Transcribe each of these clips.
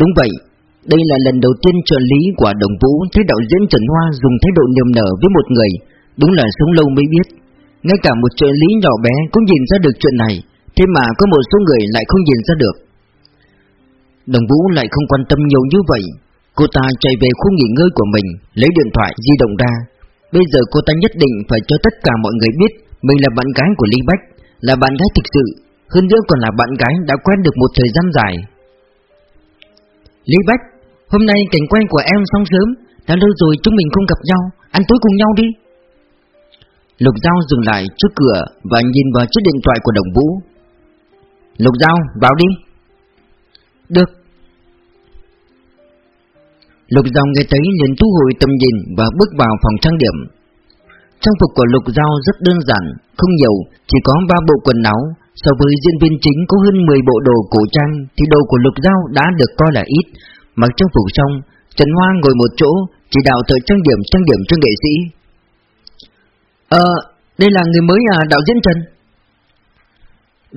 Đúng vậy, đây là lần đầu tiên trợ lý của Đồng Vũ thấy đạo diễn Trần Hoa dùng thái độ niềm nở với một người, đúng là sống lâu mới biết. Ngay cả một trợ lý nhỏ bé cũng nhìn ra được chuyện này, thế mà có một số người lại không nhìn ra được. Đồng Vũ lại không quan tâm nhiều như vậy, cô ta chạy về khu nghỉ ngơi của mình, lấy điện thoại di động ra. Bây giờ cô ta nhất định phải cho tất cả mọi người biết mình là bạn gái của Lý Bách, là bạn gái thực sự, hơn nữa còn là bạn gái đã quen được một thời gian dài. Lý Bách, hôm nay cảnh quen của em xong sớm, đã lâu rồi chúng mình không gặp nhau, ăn tối cùng nhau đi. Lục Giao dừng lại trước cửa và nhìn vào chiếc điện thoại của Đồng Vũ. Lục Giao, vào đi. Được. Lục Giao nghe thấy liền thu hồi tầm nhìn và bước vào phòng trang điểm. Trang phục của Lục Giao rất đơn giản, không nhiều, chỉ có ba bộ quần áo. So với diễn viên chính có hơn 10 bộ đồ cổ trang thì đồ của Lục Giao đã được coi là ít. Mặc trang phục xong, Trần Hoa ngồi một chỗ, chỉ đạo thợ trang điểm trang điểm cho nghệ sĩ. Ờ, đây là người mới à, đạo diễn Trần?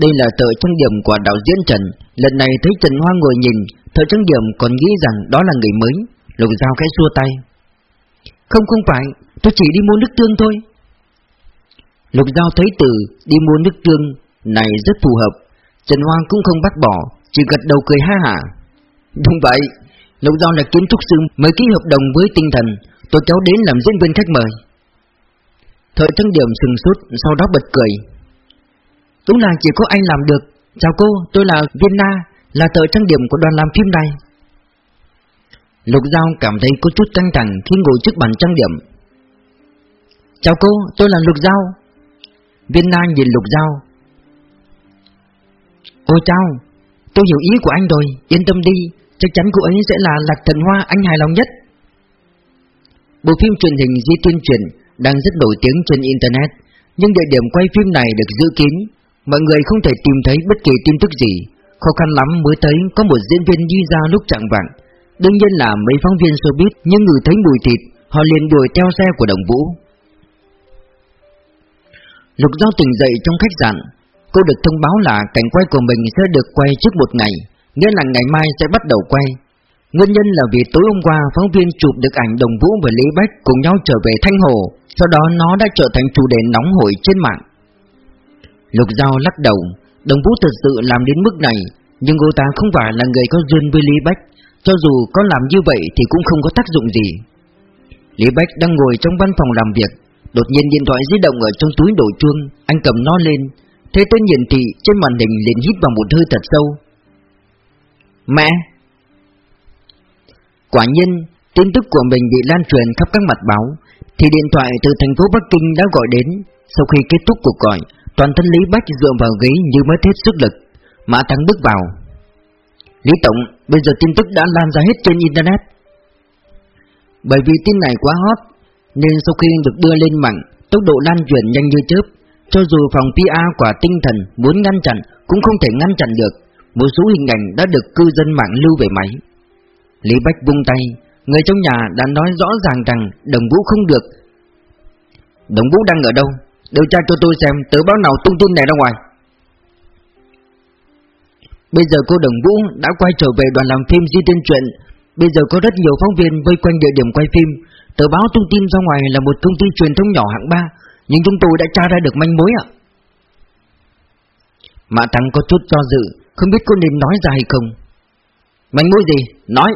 Đây là thợ trang điểm của đạo diễn Trần, lần này thấy Trần Hoa ngồi nhìn, thợ trang điểm còn nghĩ rằng đó là người mới. Lục Giao cái xua tay. Không không phải, tôi chỉ đi mua nước tương thôi. Lục Giao thấy từ đi mua nước tương này rất phù hợp. Trần Hoang cũng không bắt bỏ, chỉ gật đầu cười ha hả. Đúng vậy, Lục Giao là kiến trúc sư mới ký hợp đồng với tinh thần, tôi cháu đến làm diễn viên khách mời. Thời trang điểm sừng sốt, sau đó bật cười. Đúng là chỉ có anh làm được. Chào cô, tôi là Viên Na, là tờ trang điểm của đoàn làm phim này. Lục Giao cảm thấy có chút căng thẳng khi ngồi trước bàn trang điểm. Chào cô, tôi là Lục Giao. Viên Na nhìn Lục Giao. Ôi chào, tôi hiểu ý của anh rồi, yên tâm đi, chắc chắn cô ấy sẽ là Lạc Thần Hoa anh hài lòng nhất. Bộ phim truyền hình Di tuyên Truyền đang rất nổi tiếng trên Internet, nhưng địa điểm quay phim này được giữ kín, mọi người không thể tìm thấy bất kỳ tin tức gì. Khó khăn lắm mới thấy có một diễn viên đi ra lúc chẳng vạn. Đương nhiên là mấy phóng viên showbiz nhưng người thấy mùi thịt, họ liền đuổi theo xe của Đồng Vũ. Lục Giao tỉnh dậy trong khách sạn, cô được thông báo là cảnh quay của mình sẽ được quay trước một ngày, nghĩa là ngày mai sẽ bắt đầu quay. Nguyên nhân là vì tối hôm qua phóng viên chụp được ảnh Đồng Vũ và Lý Bách cùng nhau trở về Thanh Hồ, sau đó nó đã trở thành chủ đề nóng hổi trên mạng. Lục Giao lắc đầu, Đồng Vũ thật sự làm đến mức này, nhưng cô ta không phải là người có duyên với Lý Bách, cho dù có làm như vậy thì cũng không có tác dụng gì. Lý Bách đang ngồi trong văn phòng làm việc, đột nhiên điện thoại di động ở trong túi đổ chuông, anh cầm nó lên, thế tên hiển thị trên màn hình liền hít vào một hơi thật sâu. Mẹ! Quả nhiên, tin tức của mình bị lan truyền khắp các mặt báo, thì điện thoại từ thành phố Bắc Kinh đã gọi đến. Sau khi kết thúc cuộc gọi, toàn thân Lý Bách dựa vào ghế như mất hết sức lực. Mã Thắng bước vào. Lý Tổng, bây giờ tin tức đã lan ra hết trên Internet. Bởi vì tin này quá hot, nên sau khi được đưa lên mạng, tốc độ lan truyền nhanh như chớp. Cho dù phòng PR quả tinh thần muốn ngăn chặn cũng không thể ngăn chặn được. Một số hình ảnh đã được cư dân mạng lưu về máy. Lý Bách vung tay, người trong nhà đã nói rõ ràng rằng Đồng Vũ không được. Đồng Vũ đang ở đâu? Điều tra cho tôi xem tờ báo nào tung tin này ra ngoài. Bây giờ cô Đồng Vũ đã quay trở về đoàn làm phim Di Tiên Truyện. Bây giờ có rất nhiều phóng viên vây quanh địa điểm quay phim. Tờ báo tung tin ra ngoài là một công ty truyền thông nhỏ hạng ba, nhưng chúng tôi đã tra ra được manh mối ạ. Mã thắng có chút do dự, không biết cô nên nói ra hay không. Manh mối gì? Nói!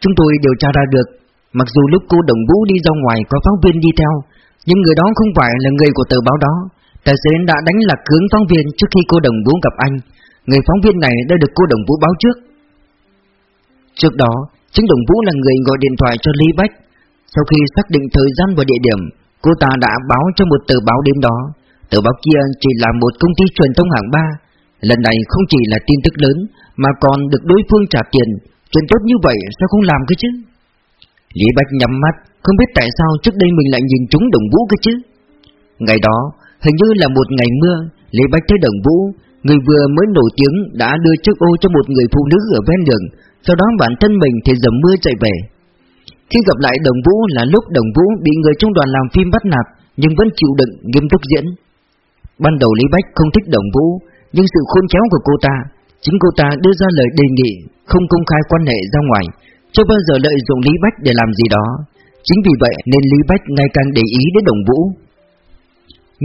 Chúng tôi điều tra ra được, mặc dù lúc cô Đồng Vũ đi ra ngoài có phóng viên đi theo, nhưng người đó không phải là người của tờ báo đó. Tài xế đã đánh lạc hướng phóng viên trước khi cô Đồng Vũ gặp anh. Người phóng viên này đã được cô Đồng Vũ báo trước. Trước đó, chính Đồng Vũ là người gọi điện thoại cho Lý Bách. Sau khi xác định thời gian và địa điểm, cô ta đã báo cho một tờ báo đêm đó. Tờ báo kia chỉ là một công ty truyền thông hạng ba. Lần này không chỉ là tin tức lớn, mà còn được đối phương trả tiền. Chuyện tốt như vậy sao không làm cơ chứ? Lý Bạch nhắm mắt, không biết tại sao trước đây mình lại nhìn chúng đồng vũ cơ chứ. Ngày đó, hình như là một ngày mưa, Lý Bạch thấy đồng vũ, người vừa mới nổi tiếng đã đưa chiếc ô cho một người phụ nữ ở ven đường, sau đó bản thân mình thì dầm mưa chạy về. Khi gặp lại đồng vũ là lúc đồng vũ bị người trong đoàn làm phim bắt nạt, nhưng vẫn chịu đựng nghiêm túc diễn. Ban đầu Lý Bách không thích đồng vũ, nhưng sự khôn khéo của cô ta, Chính cô ta đưa ra lời đề nghị không công khai quan hệ ra ngoài, chưa bao giờ lợi dụng Lý Bách để làm gì đó. Chính vì vậy nên Lý Bách ngày càng để ý đến Đồng Vũ.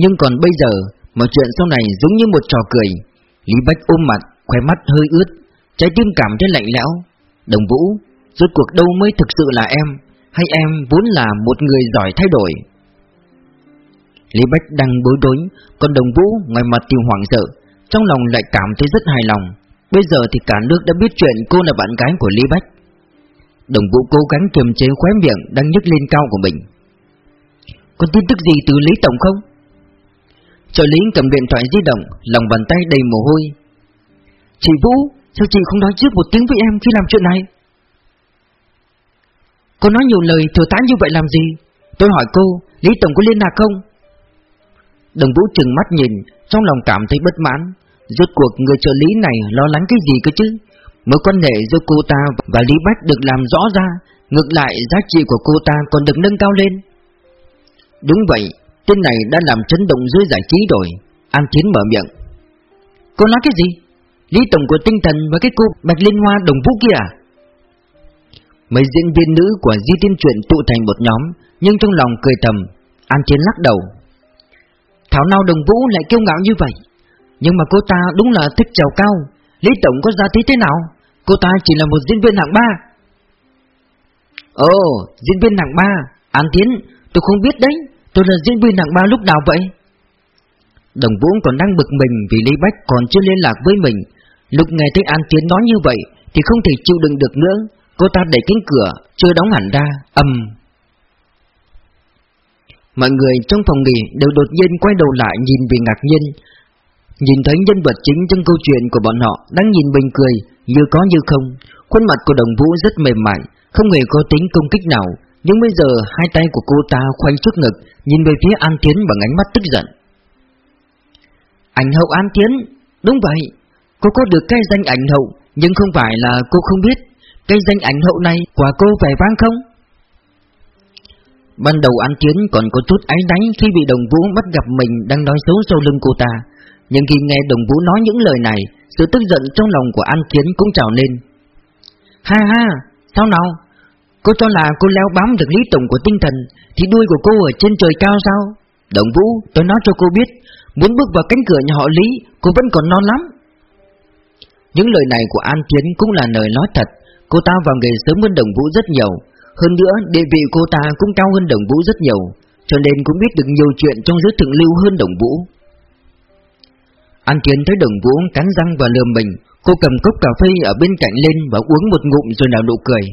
Nhưng còn bây giờ, mọi chuyện sau này giống như một trò cười. Lý Bách ôm mặt, khóe mắt hơi ướt, trái tim cảm thấy lạnh lẽo. Đồng Vũ, rốt cuộc đâu mới thực sự là em, hay em vốn là một người giỏi thay đổi? Lý Bách đang bối rối, còn Đồng Vũ ngoài mặt tiêu hoảng sợ, trong lòng lại cảm thấy rất hài lòng. Bây giờ thì cả nước đã biết chuyện cô là bạn gái của Lý Bách. Đồng Vũ cố gắng kiềm chế khóe miệng đang nhức lên cao của mình. Có tin tức gì từ Lý Tổng không? Trợ lý cầm điện thoại di động, lòng bàn tay đầy mồ hôi. Chị Vũ, sao chị không nói trước một tiếng với em khi làm chuyện này? Cô nói nhiều lời thừa tán như vậy làm gì? Tôi hỏi cô, Lý Tổng có liên lạc không? Đồng Vũ trừng mắt nhìn, trong lòng cảm thấy bất mãn. Rốt cuộc người trợ lý này lo lắng cái gì cơ chứ? Mối quan hệ giữa cô ta và Lý Bách được làm rõ ra, ngược lại giá trị của cô ta còn được nâng cao lên. Đúng vậy, tên này đã làm chấn động dưới giải trí rồi. An Chiến mở miệng. Cô nói cái gì? Lý Tổng của tinh thần và cái cô Bạch Liên Hoa đồng vũ kia à? Mấy diễn viên nữ của Di Tiên Truyện tụ thành một nhóm, nhưng trong lòng cười thầm. An Chiến lắc đầu. Thảo nào đồng vũ lại kiêu ngạo như vậy? Nhưng mà cô ta đúng là thích trèo cao. Lý Tổng có giá thế thế nào? Cô ta chỉ là một diễn viên hạng ba. Ồ, diễn viên hạng ba, An Tiến, tôi không biết đấy, tôi là diễn viên hạng ba lúc nào vậy? Đồng Vũ còn đang bực mình vì Lý Bách còn chưa liên lạc với mình. Lúc nghe thấy An Tiến nói như vậy thì không thể chịu đựng được nữa. Cô ta đẩy cánh cửa, chưa đóng hẳn ra, ầm. Mọi người trong phòng nghỉ đều đột nhiên quay đầu lại nhìn vì ngạc nhiên. Nhìn thấy nhân vật chính trong câu chuyện của bọn họ đang nhìn mình cười, như có như không. Khuôn mặt của đồng vũ rất mềm mại, không hề có tính công kích nào. Nhưng bây giờ hai tay của cô ta khoanh trước ngực, nhìn về phía An Tiến bằng ánh mắt tức giận. Ảnh hậu An Tiến, đúng vậy, cô có được cái danh ảnh hậu, nhưng không phải là cô không biết. Cái danh ảnh hậu này quả cô vẻ vang không? Ban đầu An Chiến còn có chút áy náy khi bị đồng vũ bắt gặp mình đang nói xấu sau lưng cô ta. Nhưng khi nghe đồng vũ nói những lời này, sự tức giận trong lòng của An Kiến cũng trào lên Ha ha, sao nào? Cô cho là cô leo bám được lý tổng của tinh thần Thì đuôi của cô ở trên trời cao sao? đồng Vũ, tôi nói cho cô biết Muốn bước vào cánh cửa nhà họ Lý Cô vẫn còn non lắm Những lời này của An Tiến cũng là lời nói thật Cô ta vào nghề sớm hơn Đồng Vũ rất nhiều. Hơn nữa, địa vị cô ta cũng cao hơn Đồng Vũ rất nhiều, Cho nên cũng biết được nhiều chuyện trong giới thượng lưu hơn Đồng Vũ. An Kiến thấy đồng vũ cắn răng và lườm mình, Cô cầm cốc cà phê ở bên cạnh lên và uống một ngụm rồi nở nụ cười.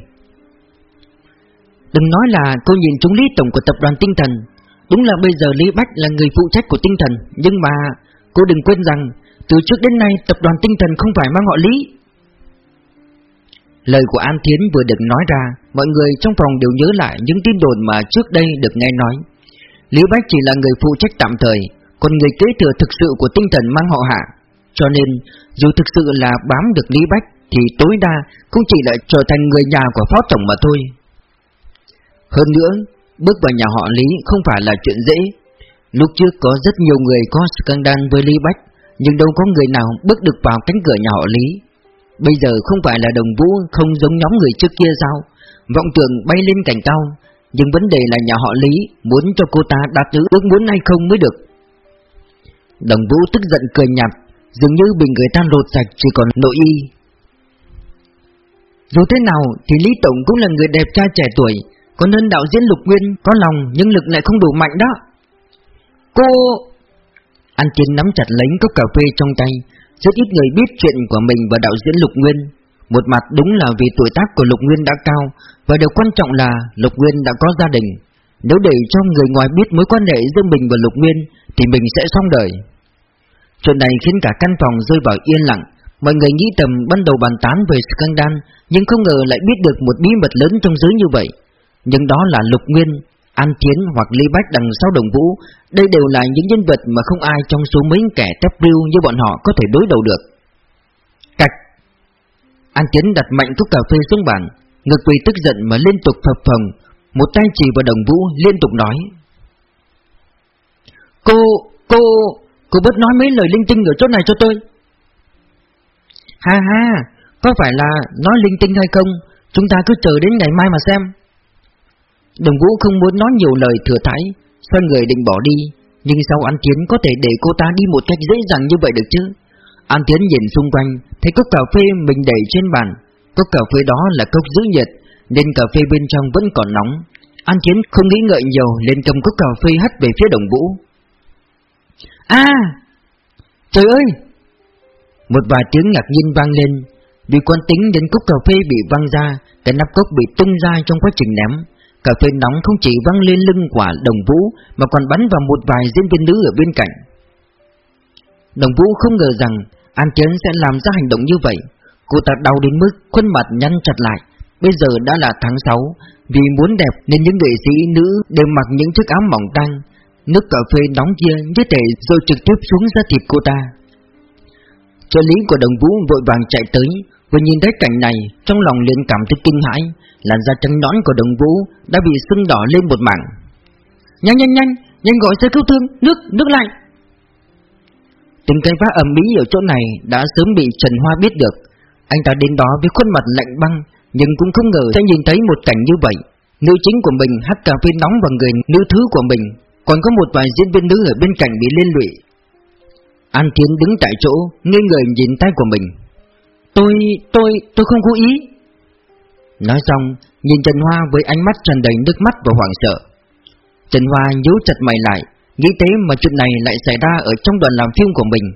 Đừng nói là cô nhìn trúng lý tổng của tập đoàn tinh thần. Đúng là bây giờ Lý Bách là người phụ trách của tinh thần, Nhưng mà cô đừng quên rằng Từ trước đến nay tập đoàn tinh thần không phải mang họ Lý. Lời của An Thiến vừa được nói ra Mọi người trong phòng đều nhớ lại những tin đồn mà trước đây được nghe nói Lý Bách chỉ là người phụ trách tạm thời còn người kế thừa thực sự của tinh thần mang họ hạ. Cho nên, dù thực sự là bám được Lý Bách, thì tối đa cũng chỉ lại trở thành người nhà của phó tổng mà thôi. Hơn nữa, bước vào nhà họ Lý không phải là chuyện dễ. Lúc trước có rất nhiều người có scandal với Lý Bách, nhưng đâu có người nào bước được vào cánh cửa nhà họ Lý. Bây giờ không phải là đồng vũ không giống nhóm người trước kia sao? Vọng tưởng bay lên cảnh cao, nhưng vấn đề là nhà họ Lý muốn cho cô ta đạt được ước muốn hay không mới được. Đồng Vũ tức giận cười nhạt, dường như bị người ta lột sạch chỉ còn nội y. Dù thế nào thì Lý Tổng cũng là người đẹp trai trẻ tuổi, còn hơn đạo diễn Lục Nguyên có lòng nhưng lực lại không đủ mạnh đó. Cô... An Tiên nắm chặt lấy cốc cà phê trong tay, rất ít người biết chuyện của mình và đạo diễn Lục Nguyên. Một mặt đúng là vì tuổi tác của Lục Nguyên đã cao, và điều quan trọng là Lục Nguyên đã có gia đình. Nếu để cho người ngoài biết mối quan hệ giữa mình và Lục Nguyên, thì mình sẽ xong đời. Chuyện này khiến cả căn phòng rơi vào yên lặng Mọi người nghĩ tầm ban đầu bàn tán về scandal Nhưng không ngờ lại biết được một bí mật lớn trong giới như vậy Nhưng đó là Lục Nguyên, An Tiến hoặc Lý Bách đằng sau đồng vũ Đây đều là những nhân vật mà không ai trong số mấy kẻ tép riêu như bọn họ có thể đối đầu được Cạch An Tiến đặt mạnh cốc cà phê xuống bàn Ngực vì tức giận mà liên tục phập phồng Một tay chỉ vào đồng vũ liên tục nói Cô, cô, Cô bớt nói mấy lời linh tinh ở chỗ này cho tôi Ha ha, có phải là nói linh tinh hay không? Chúng ta cứ chờ đến ngày mai mà xem. Đồng Vũ không muốn nói nhiều lời thừa thãi, xoay người định bỏ đi, nhưng sao An Tiến có thể để cô ta đi một cách dễ dàng như vậy được chứ? An Tiến nhìn xung quanh, thấy cốc cà phê mình đẩy trên bàn, cốc cà phê đó là cốc giữ nhiệt, nên cà phê bên trong vẫn còn nóng. An Tiến không nghĩ ngợi nhiều, lên cầm cốc cà phê hất về phía Đồng Vũ. À, trời ơi! Một vài tiếng ngạc nhiên vang lên, vì quan tính đến cốc cà phê bị văng ra, cái nắp cốc bị tung ra trong quá trình ném. Cà phê nóng không chỉ văng lên lưng quả đồng vũ mà còn bắn vào một vài diễn viên nữ ở bên cạnh. Đồng vũ không ngờ rằng An Tiến sẽ làm ra hành động như vậy. Cô ta đau đến mức khuôn mặt nhăn chặt lại. Bây giờ đã là tháng 6, vì muốn đẹp nên những nghệ sĩ nữ đều mặc những chiếc áo mỏng tanh. Nước cà phê nóng kia như thể rồi trực tiếp xuống da thịt cô ta. Trợ lý của đồng vũ vội vàng chạy tới, vừa nhìn thấy cảnh này, trong lòng liền cảm thấy kinh hãi, làn da trắng nõn của đồng vũ đã bị sưng đỏ lên một mảng. Nhanh nhanh nhanh, nhanh gọi xe cứu thương, nước, nước lạnh. Tiếng cây phá ầm mỹ ở chỗ này đã sớm bị Trần Hoa biết được. Anh ta đến đó với khuôn mặt lạnh băng, nhưng cũng không ngờ sẽ nhìn thấy một cảnh như vậy. Nữ chính của mình hắt cà phê nóng vào người nữ thứ của mình, còn có một vài diễn viên nữ ở bên cạnh bị liên lụy. An Tiến đứng tại chỗ, ngây người nhìn tay của mình. Tôi, tôi, tôi không cố ý. Nói xong, nhìn Trần Hoa với ánh mắt tràn đầy nước mắt và hoảng sợ. Trần Hoa nhíu chặt mày lại, nghĩ thế mà chuyện này lại xảy ra ở trong đoàn làm phim của mình.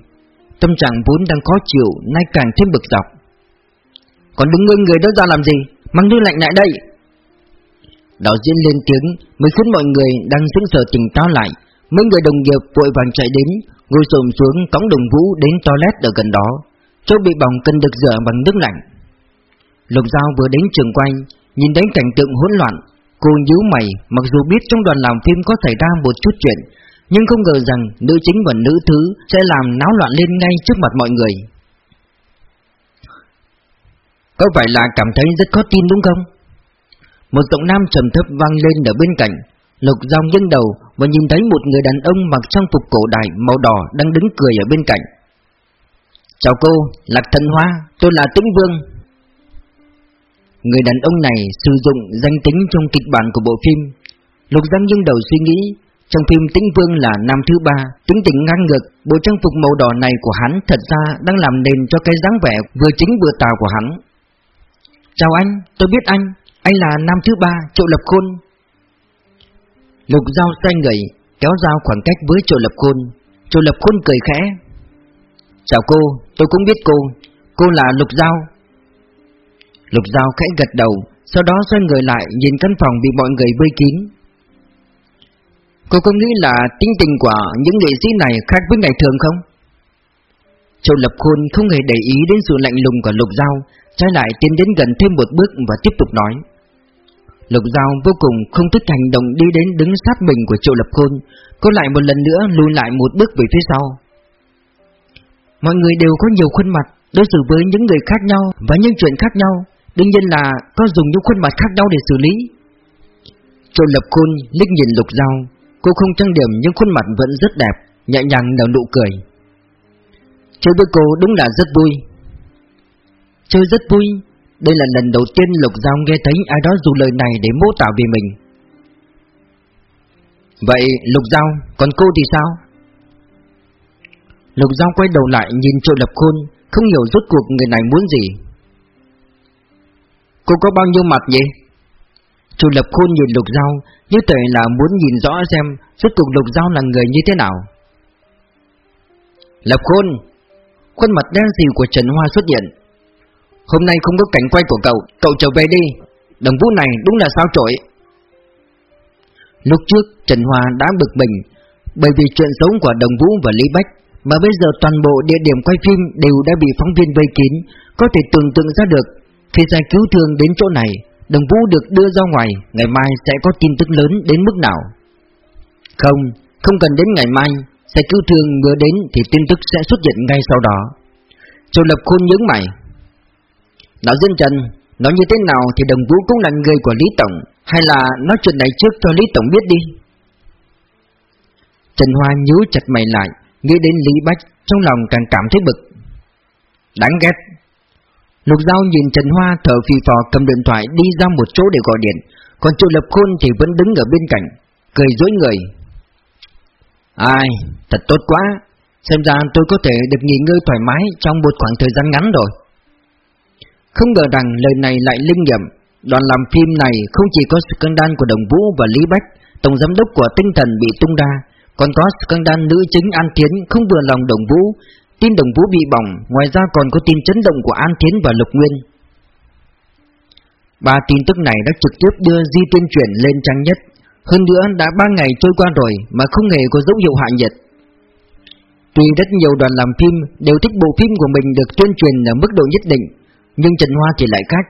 Tâm trạng vốn đang khó chịu, nay càng thêm bực dọc. Còn đứng ngưng người đó ra làm gì? Mang đưa lạnh lại đây! Đạo diễn lên tiếng mới khiến mọi người đang sững sờ tỉnh táo lại. Mấy người đồng nghiệp vội vàng chạy đến, ngồi xồm xuống cõng đồng vũ đến toilet ở gần đó. Chỗ bị bỏng cần được rửa bằng nước lạnh. Lục Giao vừa đến trường quay, nhìn đến cảnh tượng hỗn loạn, cô nhíu mày, mặc dù biết trong đoàn làm phim có xảy ra một chút chuyện, nhưng không ngờ rằng nữ chính và nữ thứ sẽ làm náo loạn lên ngay trước mặt mọi người. Có phải là cảm thấy rất khó tin đúng không? Một giọng nam trầm thấp vang lên ở bên cạnh, Lục Giao nghiêng đầu và nhìn thấy một người đàn ông mặc trang phục cổ đại màu đỏ đang đứng cười ở bên cạnh. Chào cô, Lạc Thần Hoa, tôi là Tĩnh Vương. Người đàn ông này sử dụng danh tính trong kịch bản của bộ phim. Lục Giang nghiêng đầu suy nghĩ, trong phim Tĩnh Vương là nam thứ ba, tính tình ngang ngược, bộ trang phục màu đỏ này của hắn thật ra đang làm nền cho cái dáng vẻ vừa chính vừa tà của hắn. Chào anh, tôi biết anh, anh là nam thứ ba, Triệu Lập Khôn. Lục Giao xoay người, kéo dao khoảng cách với Triệu Lập Khôn. Triệu Lập Khôn cười khẽ. Chào cô, tôi cũng biết cô, cô là Lục Giao. Lục Giao khẽ gật đầu, sau đó xoay người lại nhìn căn phòng bị mọi người vây kín. Cô có nghĩ là tính tình của những nghệ sĩ này khác với ngày thường không? Châu Lập Khôn không hề để ý đến sự lạnh lùng của Lục Giao, trái lại tiến đến gần thêm một bước và tiếp tục nói. Lục Giao vô cùng không thích hành động đi đến đứng sát mình của Triệu Lập Khôn, cô lại một lần nữa lùi lại một bước về phía sau. Mọi người đều có nhiều khuôn mặt, đối xử với những người khác nhau và những chuyện khác nhau, đương nhiên là có dùng những khuôn mặt khác nhau để xử lý. Châu Lập côn liếc nhìn Lục Giao, cô không trang điểm nhưng khuôn mặt vẫn rất đẹp, nhẹ nhàng nở nụ cười. Chơi với cô đúng là rất vui. Chơi rất vui, đây là lần đầu tiên Lục Giao nghe thấy ai đó dùng lời này để mô tả về mình. Vậy Lục Giao, còn cô thì sao? Lục Giao quay đầu lại nhìn Triệu Lập Khôn, không hiểu rốt cuộc người này muốn gì. Cô có bao nhiêu mặt vậy? Triệu Lập Khôn nhìn Lục Giao, như thể là muốn nhìn rõ xem rốt cuộc Lục Giao là người như thế nào. Lập Khôn, khuôn mặt đen xì của Trần Hoa xuất hiện. Hôm nay không có cảnh quay của cậu, cậu trở về đi. Đồng vũ này đúng là sao trội. Lúc trước Trần Hoa đã bực mình bởi vì chuyện sống của Đồng Vũ và Lý Bách mà bây giờ toàn bộ địa điểm quay phim đều đã bị phóng viên vây kín, có thể tưởng tượng ra được khi giải cứu thương đến chỗ này, Đồng Vũ được đưa ra ngoài, ngày mai sẽ có tin tức lớn đến mức nào? Không, không cần đến ngày mai, giải cứu thương vừa đến thì tin tức sẽ xuất hiện ngay sau đó. Châu Lập Khôn nhớ mày. Đạo dân Trần, nói như thế nào thì Đồng Vũ cũng là người của Lý Tổng, hay là nói chuyện này trước cho Lý Tổng biết đi. Trần Hoa nhíu chặt mày lại, Nghĩ đến Lý Bách Trong lòng càng cảm thấy bực. Đáng ghét. Lục Giao nhìn Trần Hoa thở phì phò cầm điện thoại đi ra một chỗ để gọi điện. Còn Triệu Lập Khôn thì vẫn đứng ở bên cạnh Cười dối người. Ai, thật tốt quá. Xem ra tôi có thể được nghỉ ngơi thoải mái trong một khoảng thời gian ngắn rồi. Không ngờ rằng lời này lại linh nghiệm. Đoàn làm phim này không chỉ có scandal của Đồng Vũ và Lý Bách Tổng giám đốc của tinh thần bị tung ra còn có scandal nữ chính An Tiến không vừa lòng Đồng Vũ. Tin Đồng Vũ bị bỏng, Ngoài ra còn có tin chấn động của An Tiến và Lục Nguyên. Ba tin tức này đã trực tiếp đưa di tuyên truyền lên trang nhất. Hơn nữa đã ba ngày trôi qua rồi Mà không hề có dấu hiệu hạ nhiệt. Tuy rất nhiều đoàn làm phim đều thích bộ phim của mình được tuyên truyền ở mức độ nhất định, Nhưng Trần Hoa thì lại khác.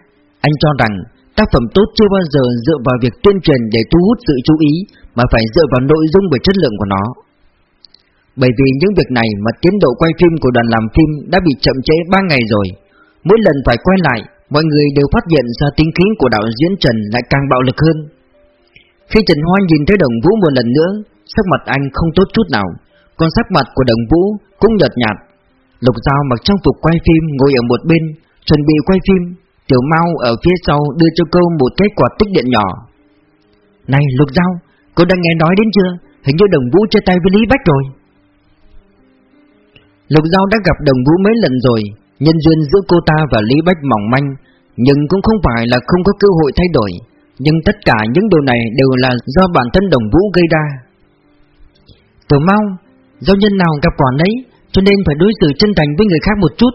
Anh cho rằng tác phẩm tốt chưa bao giờ dựa vào việc tuyên truyền để thu hút sự chú ý Mà phải dựa vào nội dung và chất lượng của nó. Bởi vì những việc này mà tiến độ quay phim của đoàn làm phim đã bị chậm trễ 3 ngày rồi. Mỗi lần phải quay lại, mọi người đều phát hiện ra tính khí của đạo diễn Trần lại càng bạo lực hơn. Khi Trần Hoa nhìn thấy đồng vũ một lần nữa, sắc mặt anh không tốt chút nào còn sắc mặt của đồng vũ cũng nhợt nhạt. Lục Giao mặc trang phục quay phim ngồi ở một bên Chuẩn bị quay phim. Tiểu Mau ở phía sau đưa cho cô một cái quạt tích điện nhỏ. Này, Lục Giao, Cô đã nghe nói đến chưa? Hình như đồng vũ chơi tay với Lý Bách rồi. Lục Giao đã gặp đồng vũ mấy lần rồi. Nhân duyên giữa cô ta và Lý Bách mỏng manh, Nhưng cũng không phải là không có cơ hội thay đổi. Nhưng tất cả những điều này đều là do bản thân đồng vũ gây ra. Tiểu Mau Giao nhân nào gặp quả nấy, Cho nên phải đối xử chân thành với người khác một chút.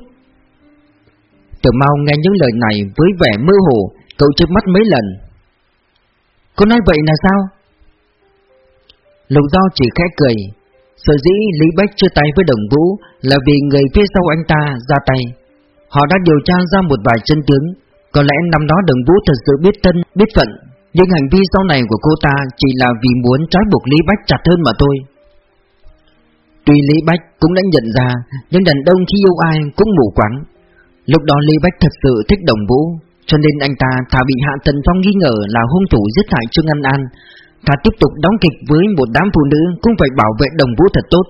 Tiểu mau nghe những lời này với vẻ mơ hồ Cậu chớp mắt mấy lần. Cô nói vậy là sao? Lục Giao chỉ khẽ cười. Sở dĩ Lý Bách chưa tay với đồng vũ Là vì người phía sau anh ta ra tay. Họ đã điều tra ra một vài chân tướng. Có lẽ năm đó đồng vũ thật sự biết thân, biết phận. Nhưng hành vi sau này của cô ta Chỉ là vì muốn trói buộc Lý Bách chặt hơn mà thôi. Tuy Lý Bách cũng đã nhận ra Nhưng đàn ông khi yêu ai cũng mù quáng. Lúc đó Lý Bách thật sự thích đồng vũ, Cho nên anh ta thà bị Hạ Tần Phong nghi ngờ là hung thủ giết hại Trương An An. Thà tiếp tục đóng kịch với một đám phụ nữ Cũng phải bảo vệ đồng vũ thật tốt.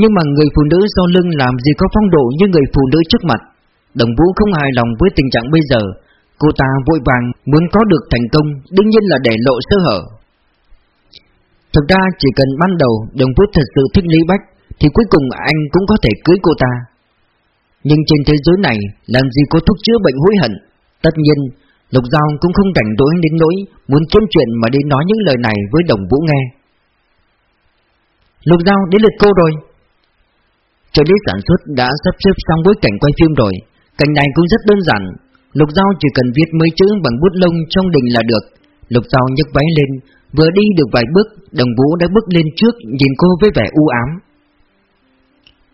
Nhưng mà người phụ nữ sau lưng làm gì có phong độ như người phụ nữ trước mặt. Đồng vũ không hài lòng với tình trạng bây giờ. Cô ta vội vàng muốn có được thành công, Đương nhiên là để lộ sơ hở. Thực ra chỉ cần ban đầu Đồng Vũ thật sự thích Lý Bách, Thì cuối cùng anh cũng có thể cưới cô ta. Nhưng trên thế giới này, Làm gì có thuốc chữa bệnh hối hận. Tất nhiên, Lục Giao cũng không rảnh rỗi đến nỗi Muốn kiếm chuyện mà đi nói những lời này với Đồng Vũ nghe. Lục Giao, đến lượt cô rồi. Trợ lý sản xuất đã sắp xếp xong bối cảnh quay phim rồi. Cảnh này cũng rất đơn giản. Lục Giao chỉ cần viết mấy chữ bằng bút lông trong đình là được. Lục Giao nhấc váy lên. Vừa đi được vài bước, Đồng Vũ đã bước lên trước, Nhìn cô với vẻ u ám.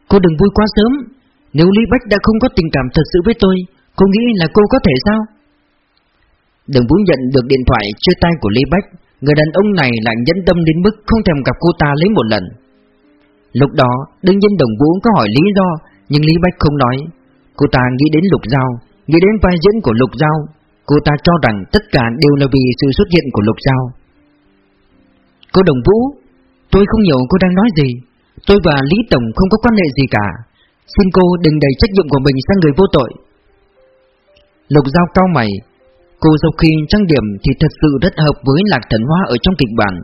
Cô đừng vui quá sớm. Nếu Lý Bách đã không có tình cảm thật sự với tôi, Cô nghĩ là cô có thể sao? Đừng Vũ nhận được điện thoại chơi tay của Lý Bách, Người đàn ông này lại nhẫn tâm đến mức Không thèm gặp cô ta lấy một lần. Lúc đó, đương nhiên Đồng Vũ có hỏi lý do, Nhưng Lý Bách không nói. Cô ta nghĩ đến Lục Giao, Nghĩ đến vai diễn của Lục Giao. Cô ta cho rằng tất cả đều là vì sự xuất hiện của Lục Giao. Cô Đồng Vũ, Tôi không hiểu cô đang nói gì. Tôi và Lý Tổng không có quan hệ gì cả. Xin cô đừng đẩy trách nhiệm của mình sang người vô tội. Lục Giao cao mày. Cô sau khi trang điểm thì thật sự rất hợp với Lạc Thần Hoa ở trong kịch bản.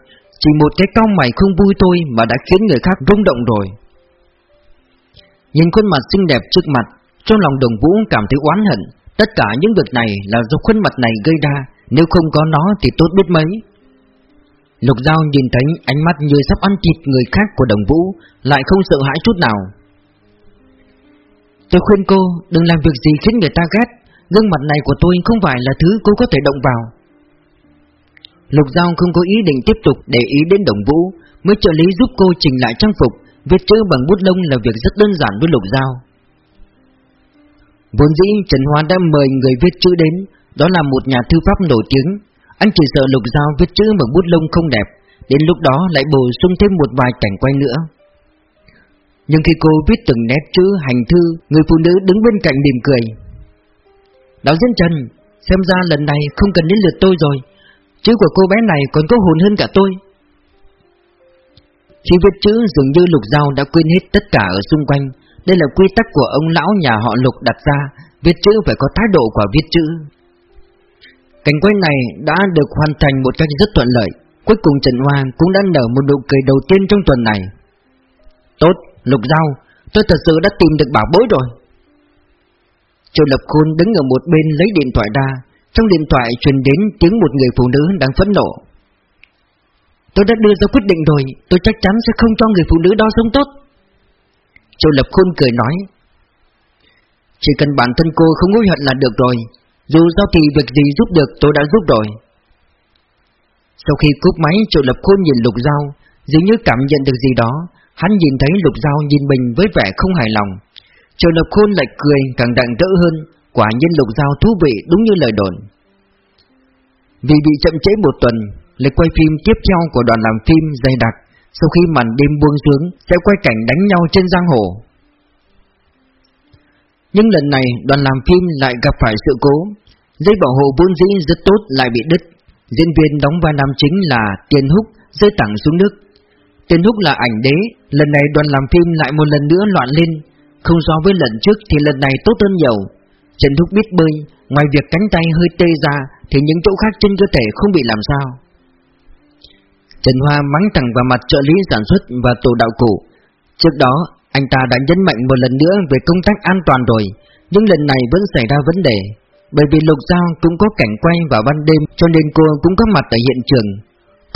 Chỉ một cái cao mày không vui tôi mà đã khiến người khác rung động rồi. Nhìn khuôn mặt xinh đẹp trước mặt, Trong lòng đồng vũ cảm thấy oán hận. Tất cả những việc này là do khuôn mặt này gây ra. Nếu không có nó thì tốt biết mấy. Lục Giao nhìn thấy ánh mắt như sắp ăn thịt người khác của đồng vũ, Lại không sợ hãi chút nào. Tôi khuyên cô đừng làm việc gì khiến người ta ghét. Gương mặt này của tôi không phải là thứ cô có thể động vào. Lục Giao không có ý định tiếp tục để ý đến đồng vũ, Mới trợ lý giúp cô chỉnh lại trang phục. Viết chữ bằng bút lông là việc rất đơn giản với Lục Giao. Vốn dĩ Trần Hoa đã mời người viết chữ đến, Đó là một nhà thư pháp nổi tiếng. Anh chỉ sợ lục giao viết chữ bằng bút lông không đẹp, Đến lúc đó lại bổ sung thêm một vài cảnh quay nữa. Nhưng khi cô viết từng nét chữ hành thư Người phụ nữ đứng bên cạnh mỉm cười Đạo diễn Trần Xem ra lần này không cần đến lượt tôi rồi Chữ của cô bé này còn có hồn hơn cả tôi Khi viết chữ dường như lục giao đã quên hết tất cả ở xung quanh Đây là quy tắc của ông lão nhà họ lục đặt ra viết chữ phải có thái độ của viết chữ. Cảnh quay này đã được hoàn thành một cách rất thuận lợi. Cuối cùng Trần Hoa cũng đã nở một nụ cười đầu tiên trong tuần này. Tốt, Lục Giao, tôi thật sự đã tìm được bảo bối rồi. Triệu Lập Khôn đứng ở một bên lấy điện thoại ra, trong điện thoại truyền đến tiếng một người phụ nữ đang phẫn nộ. Tôi đã đưa ra quyết định rồi, tôi chắc chắn sẽ không cho người phụ nữ đó sống tốt. Triệu Lập Khôn cười nói, chỉ cần bản thân cô không hối hận là được rồi, dù sao thì việc gì giúp được tôi đã giúp rồi. Sau khi cúp máy Triệu Lập Khôn nhìn Lục Giao, dường như cảm nhận được gì đó, hắn nhìn thấy Lục Giao nhìn mình với vẻ không hài lòng. Triệu Lập Khôn lại cười càng đặng rỡ hơn, quả nhiên Lục Giao thú vị đúng như lời đồn. Vì bị chậm trễ một tuần, lịch quay phim tiếp theo của đoàn làm phim dày đặc, sau khi màn đêm buông xuống sẽ quay cảnh đánh nhau trên giang hồ. Nhưng lần này đoàn làm phim lại gặp phải sự cố, dây bảo hộ vốn dĩ rất tốt lại bị đứt. Diễn viên đóng vai nam chính là Tiền Húc rơi thẳng xuống nước. Tên Húc là ảnh đế, lần này đoàn làm phim lại một lần nữa loạn lên, không so với lần trước thì lần này tốt hơn nhiều. Trần Húc biết bơi, ngoài việc cánh tay hơi tê ra thì những chỗ khác trên cơ thể không bị làm sao. Trần Hoa mắng thẳng vào mặt trợ lý sản xuất và tổ đạo cụ. Trước đó, anh ta đã nhấn mạnh một lần nữa về công tác an toàn rồi, nhưng lần này vẫn xảy ra vấn đề. Bởi vì Lục Giao cũng có cảnh quay vào ban đêm cho nên cô cũng có mặt tại hiện trường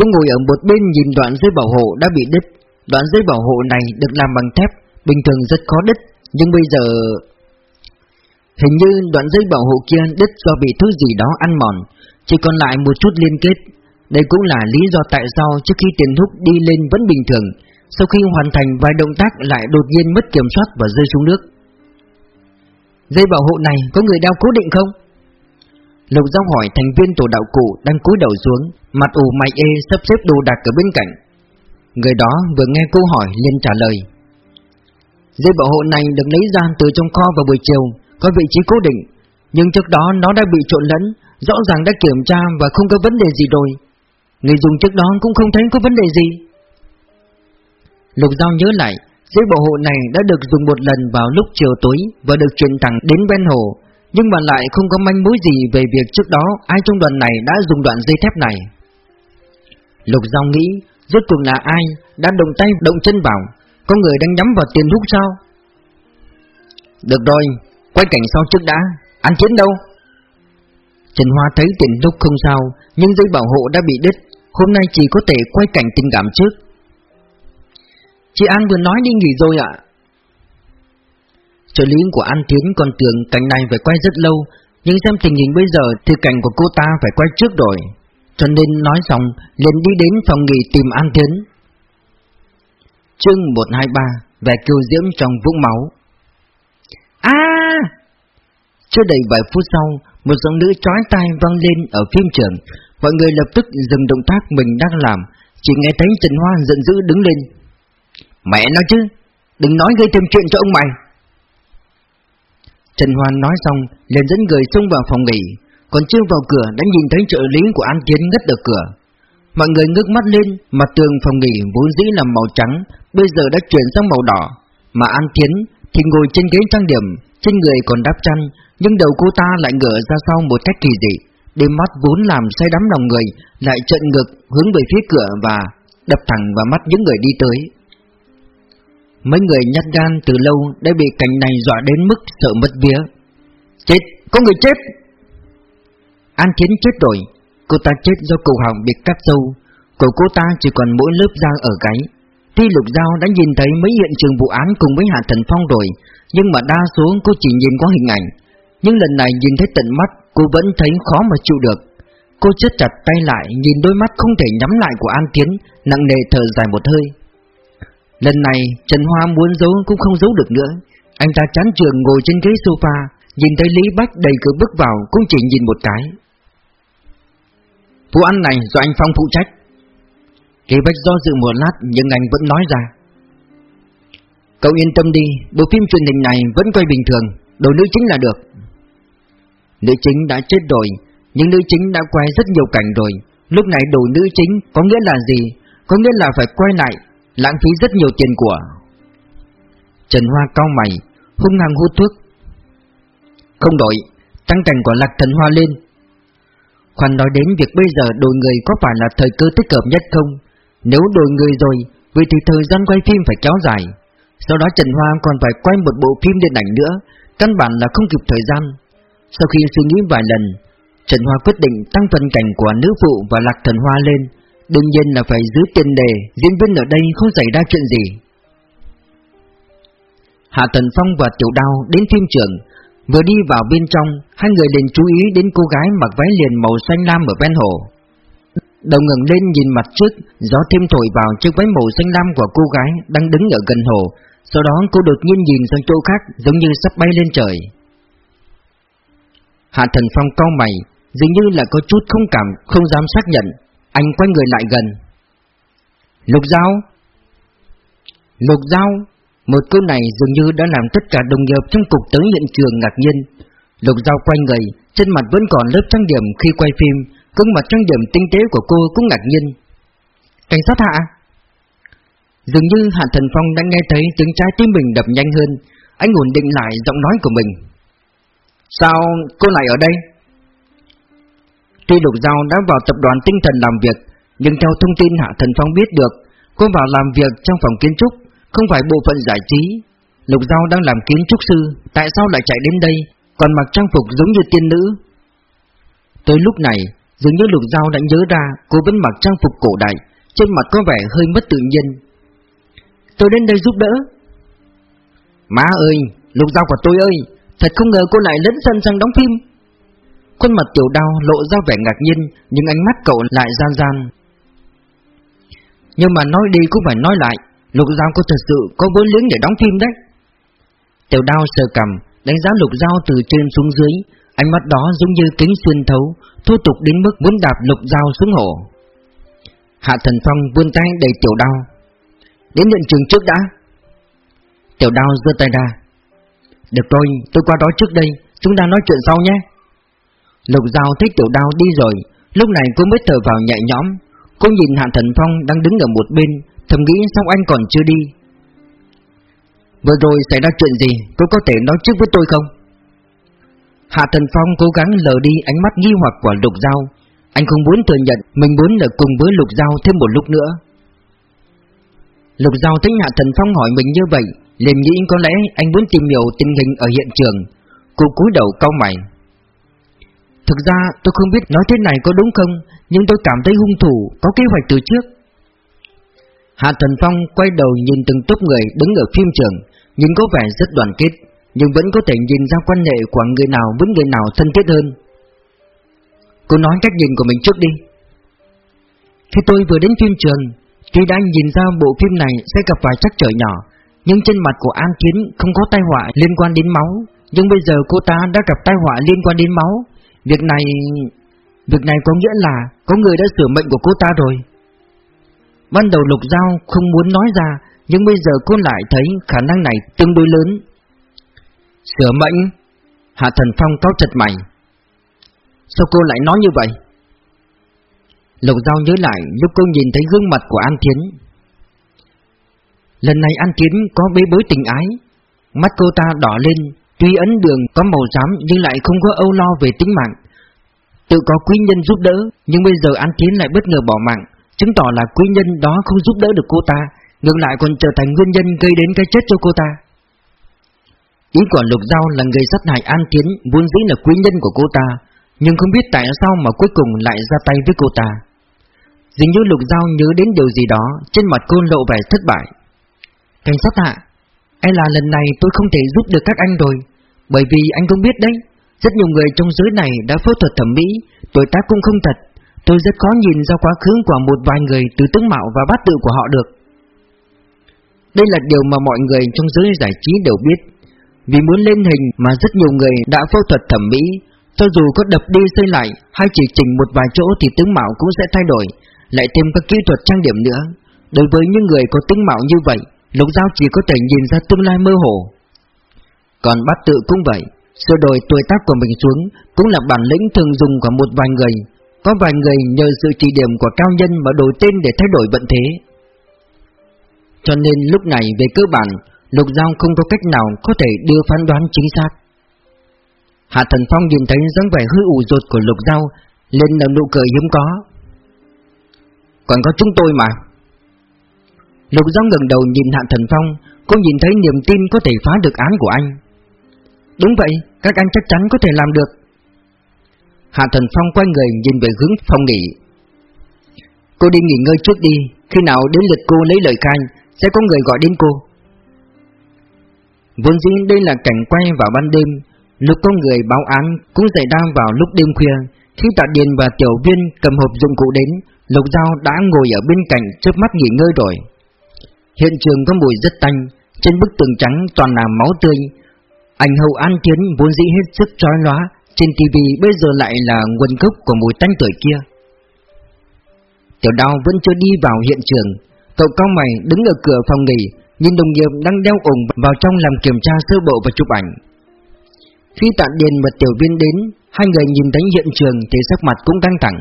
cũng ngồi ở một bên nhìn đoạn dây bảo hộ đã bị đứt. Đoạn dây bảo hộ này được làm bằng thép, bình thường rất khó đứt, nhưng bây giờ... Hình như đoạn dây bảo hộ kia đứt do bị thứ gì đó ăn mòn, chỉ còn lại một chút liên kết. Đây cũng là lý do tại sao trước khi tiền thúc đi lên vẫn bình thường, sau khi hoàn thành vài động tác lại đột nhiên mất kiểm soát và rơi xuống nước. Dây bảo hộ này có người đeo cố định không? Lục Giao hỏi thành viên tổ đạo cụ đang cúi đầu xuống, mặt ủ mày ê sắp xếp đồ đạc ở bên cạnh. Người đó vừa nghe câu hỏi liền trả lời. Dây bảo hộ này được lấy ra từ trong kho vào buổi chiều, có vị trí cố định, nhưng trước đó nó đã bị trộn lẫn, rõ ràng đã kiểm tra và không có vấn đề gì rồi. Người dùng trước đó cũng không thấy có vấn đề gì. Lục Giao nhớ lại, dây bảo hộ này đã được dùng một lần vào lúc chiều tối và được truyền thẳng đến ven hồ, nhưng mà lại không có manh mối gì về việc trước đó ai trong đoàn này đã dùng đoạn dây thép này. Lục Giao nghĩ, rốt cuộc là ai đã động tay động chân vào, có người đang nhắm vào tiền thuốc sao? Được rồi, quay cảnh sau trước đã, ăn chiến đâu? Trần Hoa thấy tiền thuốc không sao, nhưng dây bảo hộ đã bị đứt, hôm nay chỉ có thể quay cảnh tình cảm trước. Chị An vừa nói đi nghỉ rồi ạ. Trợ lý của An Tiến còn tưởng cảnh này phải quay rất lâu, nhưng xem tình hình bây giờ thì cảnh của cô ta phải quay trước rồi. Cho nên nói xong, liền đi đến phòng nghỉ tìm An Tiến. Chương 123 Về kiều diễm trong vũng máu À! Chưa đầy vài phút sau, một giọng nữ trói tai vang lên ở phim trường. Mọi người lập tức dừng động tác mình đang làm, chỉ nghe thấy Trần Hoa giận dữ đứng lên. Mẹ nói chứ, đừng nói gây thêm chuyện cho ông mày. Trần Hoan nói xong, liền dẫn người xông vào phòng nghỉ, còn chưa vào cửa đã nhìn thấy trợ lý của An Tiến ngất ở cửa. Mọi người ngước mắt lên, mặt tường phòng nghỉ vốn dĩ là màu trắng, bây giờ đã chuyển sang màu đỏ, mà An Tiến thì ngồi trên ghế trang điểm, trên người còn đắp chăn, nhưng đầu cô ta lại ngửa ra sau một cách kỳ dị, đôi mắt vốn làm say đắm lòng người, lại trợn ngực hướng về phía cửa và đập thẳng vào mắt những người đi tới. Mấy người nhát gan từ lâu đã bị cảnh này dọa đến mức sợ mất vía. Chết, có người chết! An Thiến chết rồi, cô ta chết do cổ họng bị cắt sâu, cổ cô ta chỉ còn mỗi lớp da ở gáy. Tuy Lục Giao đã nhìn thấy mấy hiện trường vụ án cùng với Hạ Thần Phong rồi, nhưng mà đa số cô chỉ nhìn qua hình ảnh. Nhưng lần này nhìn thấy tận mắt, cô vẫn thấy khó mà chịu được. Cô chết chặt tay lại, nhìn đôi mắt không thể nhắm lại của An Tiến, nặng nề thở dài một hơi. Lần này, Trần Hoa muốn giấu cũng không giấu được nữa. Anh ta chán trường ngồi trên ghế sofa, Nhìn thấy Lý Bách đầy cửa bước vào, Cũng chỉ nhìn một cái. Vụ ăn này do anh Phong phụ trách. Lý Bách do dự một lát, Nhưng anh vẫn nói ra. Cậu yên tâm đi, Bộ phim truyền hình này vẫn quay bình thường, Đồ nữ chính là được. Nữ chính đã chết rồi, Nhưng nữ chính đã quay rất nhiều cảnh rồi. Lúc này đồ nữ chính có nghĩa là gì? Có nghĩa là phải quay lại lãng phí rất nhiều tiền của. Trần Hoa cao mày, hung hăng hút thuốc. Không đổi, tăng cảnh của lạc thần hoa lên. Khoan nói đến việc bây giờ đổi người có phải là thời cơ tích hợp nhất không? Nếu đổi người rồi, vì thì thời gian quay phim phải kéo dài. Sau đó Trần Hoa còn phải quay một bộ phim điện ảnh nữa, căn bản là không kịp thời gian. Sau khi suy nghĩ vài lần, Trần Hoa quyết định tăng phần cảnh của nữ phụ và lạc thần hoa lên, đương nhiên là phải giữ tiền đề, diễn viên ở đây không xảy ra chuyện gì. Hạ Thần Phong và Tiểu Đao đến phim trường, vừa đi vào bên trong, hai người liền chú ý đến cô gái mặc váy liền màu xanh lam ở ven hồ. Đầu ngẩng lên nhìn mặt trước, gió thêm thổi vào chiếc váy màu xanh lam của cô gái đang đứng ở gần hồ. Sau đó cô đột nhiên nhìn sang chỗ khác, giống như sắp bay lên trời. Hạ Thần Phong cau mày, dường như là có chút không cảm, không dám xác nhận. Anh quay người lại gần. Lục Giao. Lục Giao. Một câu này dường như đã làm tất cả đồng nghiệp trong cục tới hiện trường ngạc nhiên. Lục Giao quay người, trên mặt vẫn còn lớp trang điểm khi quay phim, gương mặt trang điểm tinh tế của cô cũng ngạc nhiên. Cảnh sát hạ. Dường như Hạ Thần Phong đã nghe thấy tiếng trái tim mình đập nhanh hơn, anh ổn định lại giọng nói của mình. Sao cô lại ở đây? Tuy Lục Giao đã vào tập đoàn tinh thần làm việc, nhưng theo thông tin Hạ Thần Phong biết được, cô vào làm việc trong phòng kiến trúc, không phải bộ phận giải trí. Lục Giao đang làm kiến trúc sư, tại sao lại chạy đến đây, còn mặc trang phục giống như tiên nữ? Tới lúc này, dường như Lục Giao đã nhớ ra cô vẫn mặc trang phục cổ đại, trên mặt có vẻ hơi mất tự nhiên. Tôi đến đây giúp đỡ. Má ơi, Lục Giao của tôi ơi, thật không ngờ cô lại lấn sân sang đóng phim. Khuôn mặt tiểu đao lộ ra vẻ ngạc nhiên Nhưng ánh mắt cậu lại gian gian. Nhưng mà nói đi cũng phải nói lại Lục Giao có thật sự có vốn liếng để đóng phim đấy. Tiểu đao sờ cầm Đánh giá lục Giao từ trên xuống dưới Ánh mắt đó giống như kính xuyên thấu thu tục đến mức muốn đạp lục Giao xuống hồ. Hạ Thần Phong vươn tay đầy tiểu đao. Đến hiện trường trước đã. Tiểu đao giơ tay ra. Được rồi, tôi qua đó trước đây Chúng ta nói chuyện sau nhé. Lục Giao thấy tiểu đao đi rồi, Lúc này cô mới thở vào nhẹ nhõm. Cô nhìn Hạ Thần Phong đang đứng ở một bên, Thầm nghĩ sao anh còn chưa đi. Vừa rồi xảy ra chuyện gì, Cô có thể nói trước với tôi không? Hạ Thần Phong cố gắng lờ đi ánh mắt nghi hoặc của Lục Giao. Anh không muốn thừa nhận, Mình muốn ở cùng với Lục Giao thêm một lúc nữa. Lục Giao thấy Hạ Thần Phong hỏi mình như vậy, liền nghĩ có lẽ anh muốn tìm hiểu tình hình ở hiện trường. Cô cúi đầu cau mày. Thực ra tôi không biết nói thế này có đúng không, Nhưng tôi cảm thấy hung thủ có kế hoạch từ trước. Hạ Thần Phong quay đầu nhìn từng tốp người đứng ở phim trường, Nhìn có vẻ rất đoàn kết, Nhưng vẫn có thể nhìn ra quan hệ của người nào với người nào thân thiết hơn. Cô nói cách nhìn của mình trước đi. Khi tôi vừa đến phim trường, Tuy đã nhìn ra bộ phim này sẽ gặp vài trắc trở nhỏ, Nhưng trên mặt của An Kiến không có tai họa liên quan đến máu, Nhưng bây giờ cô ta đã gặp tai họa liên quan đến máu. Việc này... Việc này có nghĩa là có người đã sửa mệnh của cô ta rồi. Ban đầu Lục Giao không muốn nói ra, nhưng bây giờ cô lại thấy khả năng này tương đối lớn. Sửa mệnh? Hạ Thần Phong cao chật mày. Sao cô lại nói như vậy? Lục Giao nhớ lại lúc cô nhìn thấy gương mặt của An Thiến. Lần này An Thiến có bế bối tình ái, mắt cô ta đỏ lên, Tuy ấn đường có màu xám nhưng lại không có âu lo về tính mạng. Tự có quý nhân giúp đỡ, Nhưng bây giờ An Tiến lại bất ngờ bỏ mạng, Chứng tỏ là quý nhân đó không giúp đỡ được cô ta, Ngược lại còn trở thành nguyên nhân gây đến cái chết cho cô ta. Ý của Lục Giao là người sát hại An Tiến Vốn dĩ là quý nhân của cô ta, Nhưng không biết tại sao mà cuối cùng lại ra tay với cô ta. Dường như Lục Giao nhớ đến điều gì đó, Trên mặt cô lộ vẻ thất bại. Cảnh sát hạ E là lần này tôi không thể giúp được các anh rồi bởi vì anh cũng biết đấy, Rất nhiều người trong giới này đã phẫu thuật thẩm mỹ, Tuổi tác cũng không thật. Tôi rất khó nhìn ra quá khứ của một vài người Từ tướng mạo và bát tự của họ được. Đây là điều mà mọi người trong giới giải trí đều biết. Vì muốn lên hình mà rất nhiều người đã phẫu thuật thẩm mỹ, Cho dù có đập đi xây lại Hay chỉ chỉnh một vài chỗ thì tướng mạo cũng sẽ thay đổi, Lại thêm các kỹ thuật trang điểm nữa. Đối với những người có tướng mạo như vậy, Lục Giao chỉ có thể nhìn ra tương lai mơ hồ còn bát tự cũng vậy Sửa đổi tuổi tác của mình xuống Cũng là bản lĩnh thường dùng của một vài người Có vài người nhờ sự chỉ điểm của cao nhân Mà đổi tên để thay đổi vận thế Cho nên lúc này về cơ bản Lục Giao không có cách nào có thể đưa phán đoán chính xác Hạ Thần Phong nhìn thấy dáng vẻ hơi ủ rột của Lục Giao, lên nở nụ cười hiếm có. Còn có chúng tôi mà. Lục Giao ngẩng đầu nhìn Hạ Thần Phong, cô nhìn thấy niềm tin có thể phá được án của anh. Đúng vậy, các anh chắc chắn có thể làm được. Hạ Thần Phong quay người nhìn về hướng phòng nghỉ. Cô đi nghỉ ngơi trước đi, khi nào đến lượt cô lấy lời khai, sẽ có người gọi đến cô. Vốn dĩ đây là cảnh quay vào ban đêm, lúc có người báo án cũng xảy ra vào lúc đêm khuya. Khi Tạ Điền và Tiểu Viên cầm hộp dụng cụ đến, Lục Giao đã ngồi ở bên cạnh trước mắt nghỉ ngơi rồi. Hiện trường có mùi rất tanh, trên bức tường trắng toàn là máu tươi anh hậu An Tiến vốn dĩ hết sức trói lóa, trên TV bây giờ lại là nguồn gốc của mùi tanh tuổi kia. Tiểu đao vẫn chưa đi vào hiện trường, cậu cao mày đứng ở cửa phòng nghỉ, nhìn đồng nghiệp đang đeo ủng vào trong làm kiểm tra sơ bộ và chụp ảnh. Khi tạ điền và tiểu viên đến, hai người nhìn thấy hiện trường thì sắc mặt cũng căng thẳng.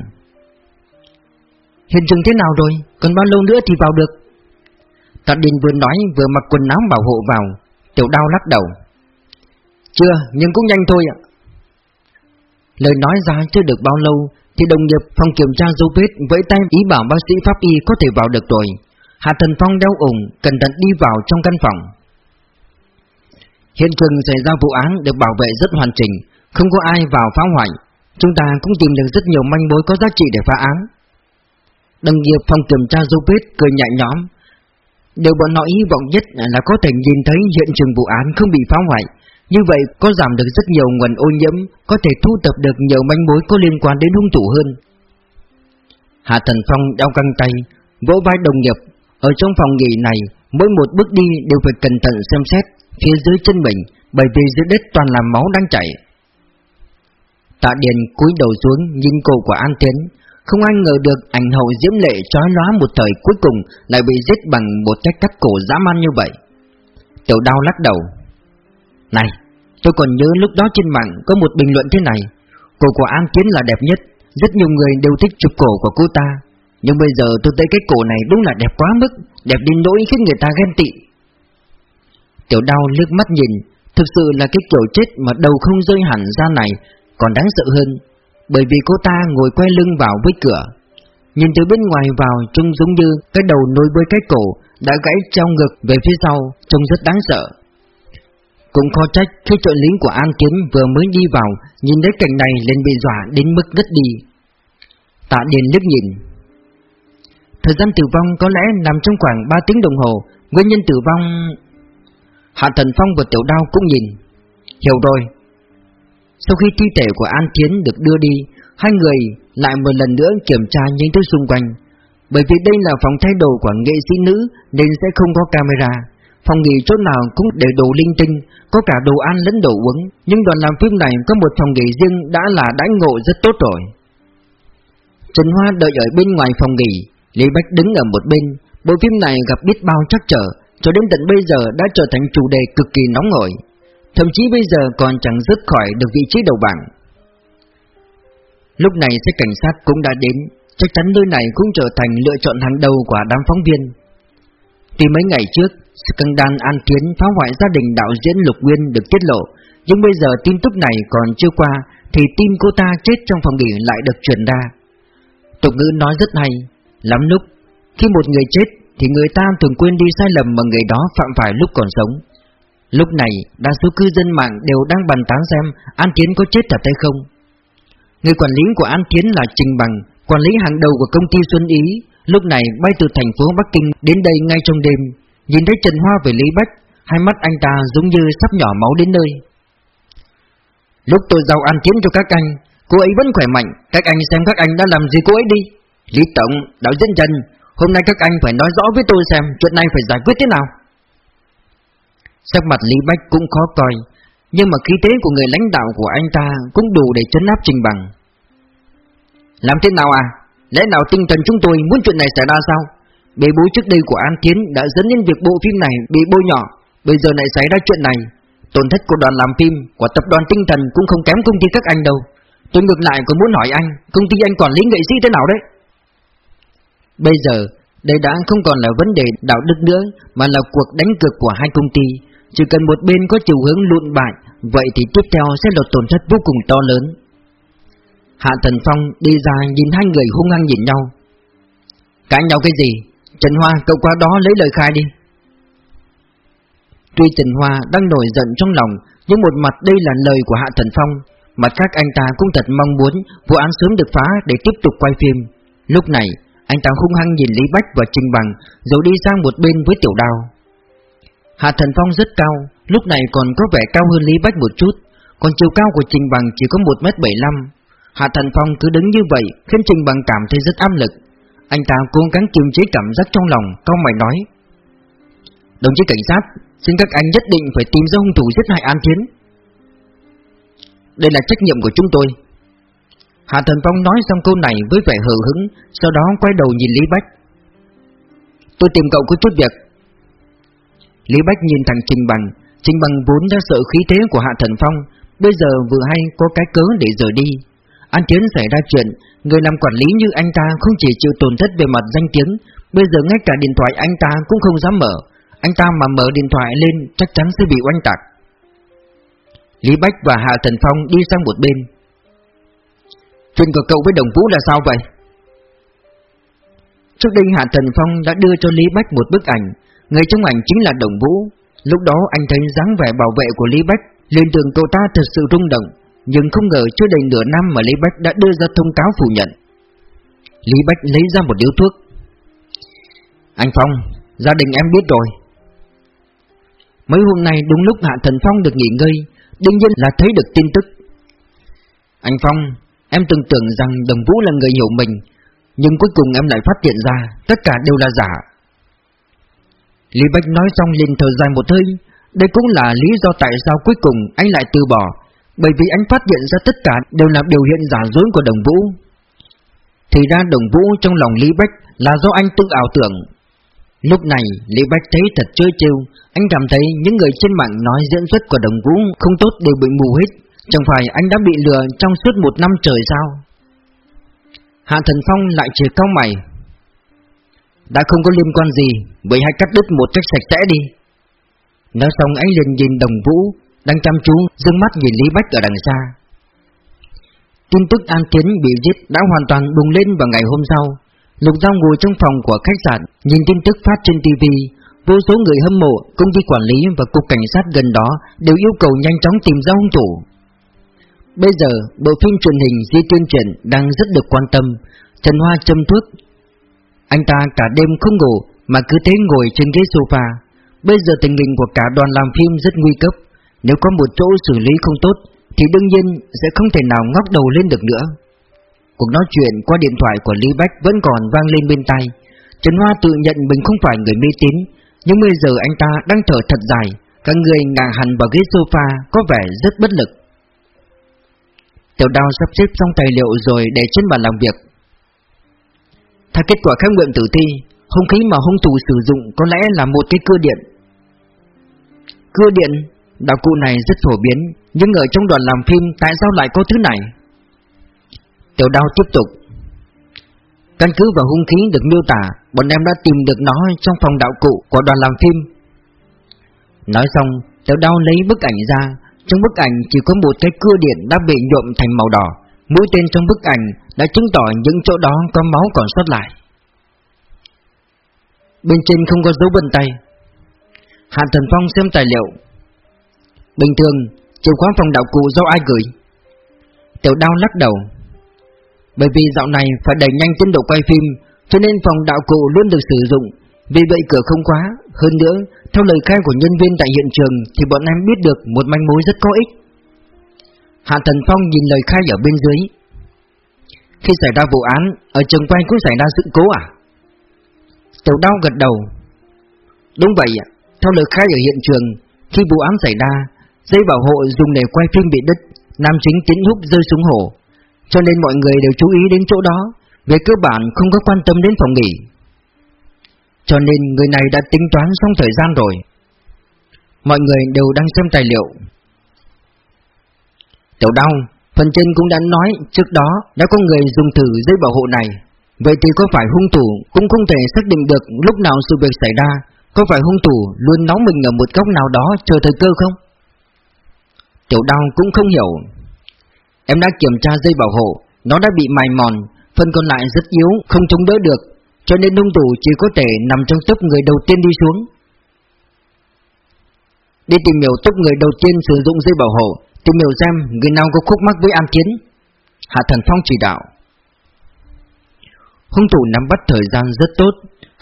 Hiện trường thế nào rồi? Còn bao lâu nữa thì vào được? Tạ điền vừa nói vừa mặc quần áo bảo hộ vào, tiểu đao lắc đầu. Chưa, nhưng cũng nhanh thôi ạ. Lời nói ra chưa được bao lâu thì đồng nghiệp phòng kiểm tra dấu vết vẫy tay ý bảo bác sĩ pháp y có thể vào được rồi. Hạ Thần Phong đeo ủng, cẩn thận đi vào trong căn phòng. Hiện trường xảy ra vụ án được bảo vệ rất hoàn chỉnh, không có ai vào phá hoại. Chúng ta cũng tìm được rất nhiều manh mối có giá trị để phá án. Đồng nghiệp phòng kiểm tra dấu vết cười nhẹ nhõm. Điều bọn nó hy vọng nhất là có thể nhìn thấy hiện trường vụ án không bị phá hoại. Như vậy có giảm được rất nhiều nguồn ô nhiễm, có thể thu thập được nhiều manh mối có liên quan đến hung thủ hơn. Hạ Thần Phong đau căng tay, vỗ vai đồng nghiệp ở trong phòng nghỉ này, mỗi một bước đi đều phải cẩn thận xem xét phía dưới chân mình, bởi vì dưới đất toàn là máu đang chảy. Tạ Điền cúi đầu xuống nhìn cổ của An Tiến, không ai ngờ được ảnh hậu diễm lệ trói lóa một thời cuối cùng lại bị giết bằng một cách cắt cổ dã man như vậy. Tiểu đau lắc đầu. Này, tôi còn nhớ lúc đó trên mạng có một bình luận thế này, cổ của An Kiến là đẹp nhất, rất nhiều người đều thích chụp cổ của cô ta, nhưng bây giờ tôi thấy cái cổ này đúng là đẹp quá mức Đẹp đến nỗi khiến người ta ghen tị. Tiểu đau liếc mắt nhìn Thực sự là cái kiểu chết mà đầu không rơi hẳn ra này Còn đáng sợ hơn Bởi vì cô ta ngồi quay lưng vào với cửa. Nhìn từ bên ngoài vào trông giống như Cái đầu nối với cái cổ Đã gãy trong ngực về phía sau Trông rất đáng sợ. Cũng khó trách khi trợ lý của An Kiếm vừa mới đi vào, Nhìn thấy cảnh này lên bị dọa đến mức ngất đi. Tạ Điền liếc nhìn. Thời gian tử vong có lẽ nằm trong khoảng 3 tiếng đồng hồ. Nguyên nhân tử vong... Hạ Thần Phong và Tiểu Đao cũng nhìn. Hiểu rồi. Sau khi thi thể của An Kiến được đưa đi, Hai người lại một lần nữa kiểm tra những thứ xung quanh. Bởi vì đây là phòng thay đồ của nghệ sĩ nữ, Nên sẽ không có camera. Phòng nghỉ chỗ nào cũng để đồ linh tinh Có cả đồ ăn lẫn đồ uống Nhưng đoàn làm phim này có một phòng nghỉ riêng Đã là đãi ngộ rất tốt rồi Trần Hoa đợi ở bên ngoài phòng nghỉ Lý Bách đứng ở một bên, bộ phim này gặp biết bao trắc trở, cho đến tận bây giờ đã trở thành chủ đề cực kỳ nóng nổi. Thậm chí bây giờ còn chẳng dứt khỏi được vị trí đầu bảng. Lúc này xe cảnh sát cũng đã đến, chắc chắn nơi này cũng trở thành lựa chọn hàng đầu của đám phóng viên. Tuy mấy ngày trước, scandal An Tiến phá hoại gia đình đạo diễn Lục Nguyên được tiết lộ, nhưng bây giờ tin tức này còn chưa qua, thì tin cô ta chết trong phòng nghỉ lại được truyền ra. Tục ngữ nói rất hay, Lắm lúc, khi một người chết thì người ta thường quên đi sai lầm mà người đó phạm phải lúc còn sống. Lúc này, đa số cư dân mạng đều đang bàn tán xem An Tiến có chết thật hay không. Người quản lý của An Tiến là Trình Bằng, quản lý hàng đầu của công ty Xuân Ý, lúc này bay từ thành phố Bắc Kinh đến đây ngay trong đêm, nhìn thấy Trần Hoa về Lý Bách, hai mắt anh ta giống như sắp nhỏ máu đến nơi. Lúc tôi giao An kiếm cho các anh, cô ấy vẫn khỏe mạnh, các anh xem các anh đã làm gì cô ấy đi. Lý Tổng, đạo diễn Trần, hôm nay các anh phải nói rõ với tôi xem chuyện này phải giải quyết thế nào. Sắc mặt Lý Bách cũng khó coi, nhưng mà khí thế của người lãnh đạo của anh ta cũng đủ để chấn áp trình bằng. Làm thế nào à? Lẽ nào tinh thần chúng tôi muốn chuyện này xảy ra sao? Bê bối trước đây của An Tiến đã dẫn đến việc bộ phim này bị bôi nhỏ, bây giờ lại xảy ra chuyện này. Tổn thất của đoàn làm phim, của tập đoàn tinh thần cũng không kém công ty các anh đâu. Tôi ngược lại còn muốn hỏi anh, công ty anh quản lý nghệ sĩ thế nào đấy? Bây giờ, đây đã không còn là vấn đề đạo đức nữa, mà là cuộc đánh cược của hai công ty. Chỉ cần một bên có chiều hướng lụn bại, vậy thì tiếp theo sẽ là tổn thất vô cùng to lớn. Hạ Thần Phong đi ra nhìn hai người hung hăng nhìn nhau. Cãi nhau cái gì? Trần Hoa cậu qua đó lấy lời khai đi. Tuy Trần Hoa đang nổi giận trong lòng, nhưng một mặt đây là lời của Hạ Thần Phong, mặt khác anh ta cũng thật mong muốn vụ án sớm được phá để tiếp tục quay phim. Lúc này, anh ta hung hăng nhìn Lý Bách và Trình Bằng, rồi đi sang một bên với Tiểu Đao. Hạ Thần Phong rất cao, lúc này còn có vẻ cao hơn Lý Bách một chút, còn chiều cao của Trình Bằng chỉ có 1m75. Hạ Thần Phong cứ đứng như vậy khiến Trình Bằng cảm thấy rất áp lực. Anh ta cố gắng kiềm chế cảm giác trong lòng, cao mày nói. Đồng chí cảnh sát, xin các anh nhất định phải tìm ra hung thủ giết hại An Thiến. Đây là trách nhiệm của chúng tôi. Hạ Thần Phong nói xong câu này với vẻ hờ hững, sau đó quay đầu nhìn Lý Bách. Tôi tìm cậu có chút việc. Lý Bách nhìn thằng Trình Bằng, Trình Bằng vốn đã sợ khí thế của Hạ Thần Phong, bây giờ vừa hay có cái cớ để rời đi. An Thiến xảy ra chuyện, người làm quản lý như anh ta không chỉ chịu tổn thất về mặt danh tiếng, bây giờ ngay cả điện thoại anh ta cũng không dám mở. Anh ta mà mở điện thoại lên chắc chắn sẽ bị oanh tạc. Lý Bách và Hạ Thần Phong đi sang một bên. Chuyện của cậu với Đồng Vũ là sao vậy? Trước đây Hạ Thần Phong đã đưa cho Lý Bách một bức ảnh, người trong ảnh chính là Đồng Vũ. Lúc đó anh thấy dáng vẻ bảo vệ của Lý Bách, liền tưởng cậu ta thật sự rung động, nhưng không ngờ chưa đầy nửa năm mà Lý Bách đã đưa ra thông cáo phủ nhận. Lý Bách lấy ra một điếu thuốc. Anh Phong, gia đình em biết rồi. Mấy hôm nay đúng lúc Hạ Thần Phong được nghỉ ngơi, đương nhiên là thấy được tin tức. Anh Phong, em từng tưởng rằng Đồng Vũ là người hiểu mình, nhưng cuối cùng em lại phát hiện ra tất cả đều là giả. Lý Bách nói xong liền thở dài một hơi, đây cũng là lý do tại sao cuối cùng anh lại từ bỏ, bởi vì anh phát hiện ra tất cả đều là biểu hiện giả dối của Đồng Vũ. Thì ra Đồng Vũ trong lòng Lý Bách là do anh tự ảo tưởng. Lúc này Lý Bách thấy thật chơi trêu, anh cảm thấy những người trên mạng nói diễn xuất của Đồng Vũ không tốt đều bị mù hết, chẳng phải anh đã bị lừa trong suốt một năm trời sao? Hạ Thần Phong lại chỉ cao mày. Đã không có liên quan gì, vậy hãy cắt đứt một cách sạch sẽ đi. Nói xong anh liền nhìn Đồng Vũ đang chăm chú dương mắt nhìn Lý Bách ở đằng xa. Tin tức An kiến bị giết đã hoàn toàn bùng lên vào ngày hôm sau. Lục Giao ngồi trong phòng của khách sạn, nhìn tin tức phát trên TV. Vô số người hâm mộ, công ty quản lý và cục cảnh sát gần đó đều yêu cầu nhanh chóng tìm ra hung thủ. Bây giờ, bộ phim truyền hình Di tuyên truyền đang rất được quan tâm. Trần Hoa châm thuốc. Anh ta cả đêm không ngủ mà cứ thế ngồi trên ghế sofa. Bây giờ tình hình của cả đoàn làm phim rất nguy cấp. Nếu có một chỗ xử lý không tốt, Thì đương nhiên sẽ không thể nào ngóc đầu lên được nữa. Cuộc nói chuyện qua điện thoại của Lý Bách vẫn còn vang lên bên tai. Trần Hoa tự nhận mình không phải người mê tín, Nhưng bây giờ anh ta đang thở thật dài, Cả người ngả hẳn vào ghế sofa, Có vẻ rất bất lực. Tiểu đào sắp xếp xong tài liệu rồi để trên bàn làm việc. Theo kết quả khám nghiệm tử thi Không khí mà hung thủ sử dụng có lẽ là một cái cưa điện. Cưa điện? Đạo cụ này rất phổ biến, Nhưng ở trong đoàn làm phim, tại sao lại có thứ này? Tiểu đao tiếp tục. Căn cứ vào hung khí được miêu tả, Bọn em đã tìm được nó trong phòng đạo cụ của đoàn làm phim. Nói xong, Tiểu đao lấy bức ảnh ra. Trong bức ảnh chỉ có một cái cưa điện đã bị nhuộm thành màu đỏ. Mũi tên trong bức ảnh đã chứng tỏ những chỗ đó có máu còn sót lại. Bên trên không có dấu vân tay. Hạ Thần Phong xem tài liệu. Bình thường, chìa khóa phòng đạo cụ do ai gửi? Tiểu đao lắc đầu. Bởi vì dạo này phải đẩy nhanh tiến độ quay phim Cho nên phòng đạo cụ luôn được sử dụng. Vì vậy cửa không khóa Hơn nữa, theo lời khai của nhân viên tại hiện trường Thì bọn em biết được một manh mối rất có ích. Hạ Thần Phong nhìn lời khai ở bên dưới. Khi xảy ra vụ án Ở trường quay cũng xảy ra sự cố à? Tiểu đao gật đầu. Đúng vậy Theo lời khai ở hiện trường Khi vụ án xảy ra Dây bảo hộ dùng để quay phim bị đứt, nam chính tiến húc rơi xuống hồ, cho nên mọi người đều chú ý đến chỗ đó, về cơ bản không có quan tâm đến phòng nghỉ. Cho nên người này đã tính toán xong thời gian rồi. Mọi người đều đang xem tài liệu. Tiểu đau, phần trên cũng đã nói trước đó đã có người dùng thử dây bảo hộ này. Vậy thì có phải hung thủ cũng không thể xác định được lúc nào sự việc xảy ra, có phải hung thủ luôn nóng mình ở một góc nào đó chờ thời cơ không? Tiểu đao cũng không hiểu. Em đã kiểm tra dây bảo hộ Nó đã bị mài mòn Phần còn lại rất yếu, không chống đỡ được Cho nên hung thủ chỉ có thể nằm trong tốc người đầu tiên đi xuống. Đi tìm hiểu tốc người đầu tiên sử dụng dây bảo hộ Tìm hiểu xem người nào có khúc mắc với An kiến. Hạ Thần Phong chỉ đạo. Hung thủ nắm bắt thời gian rất tốt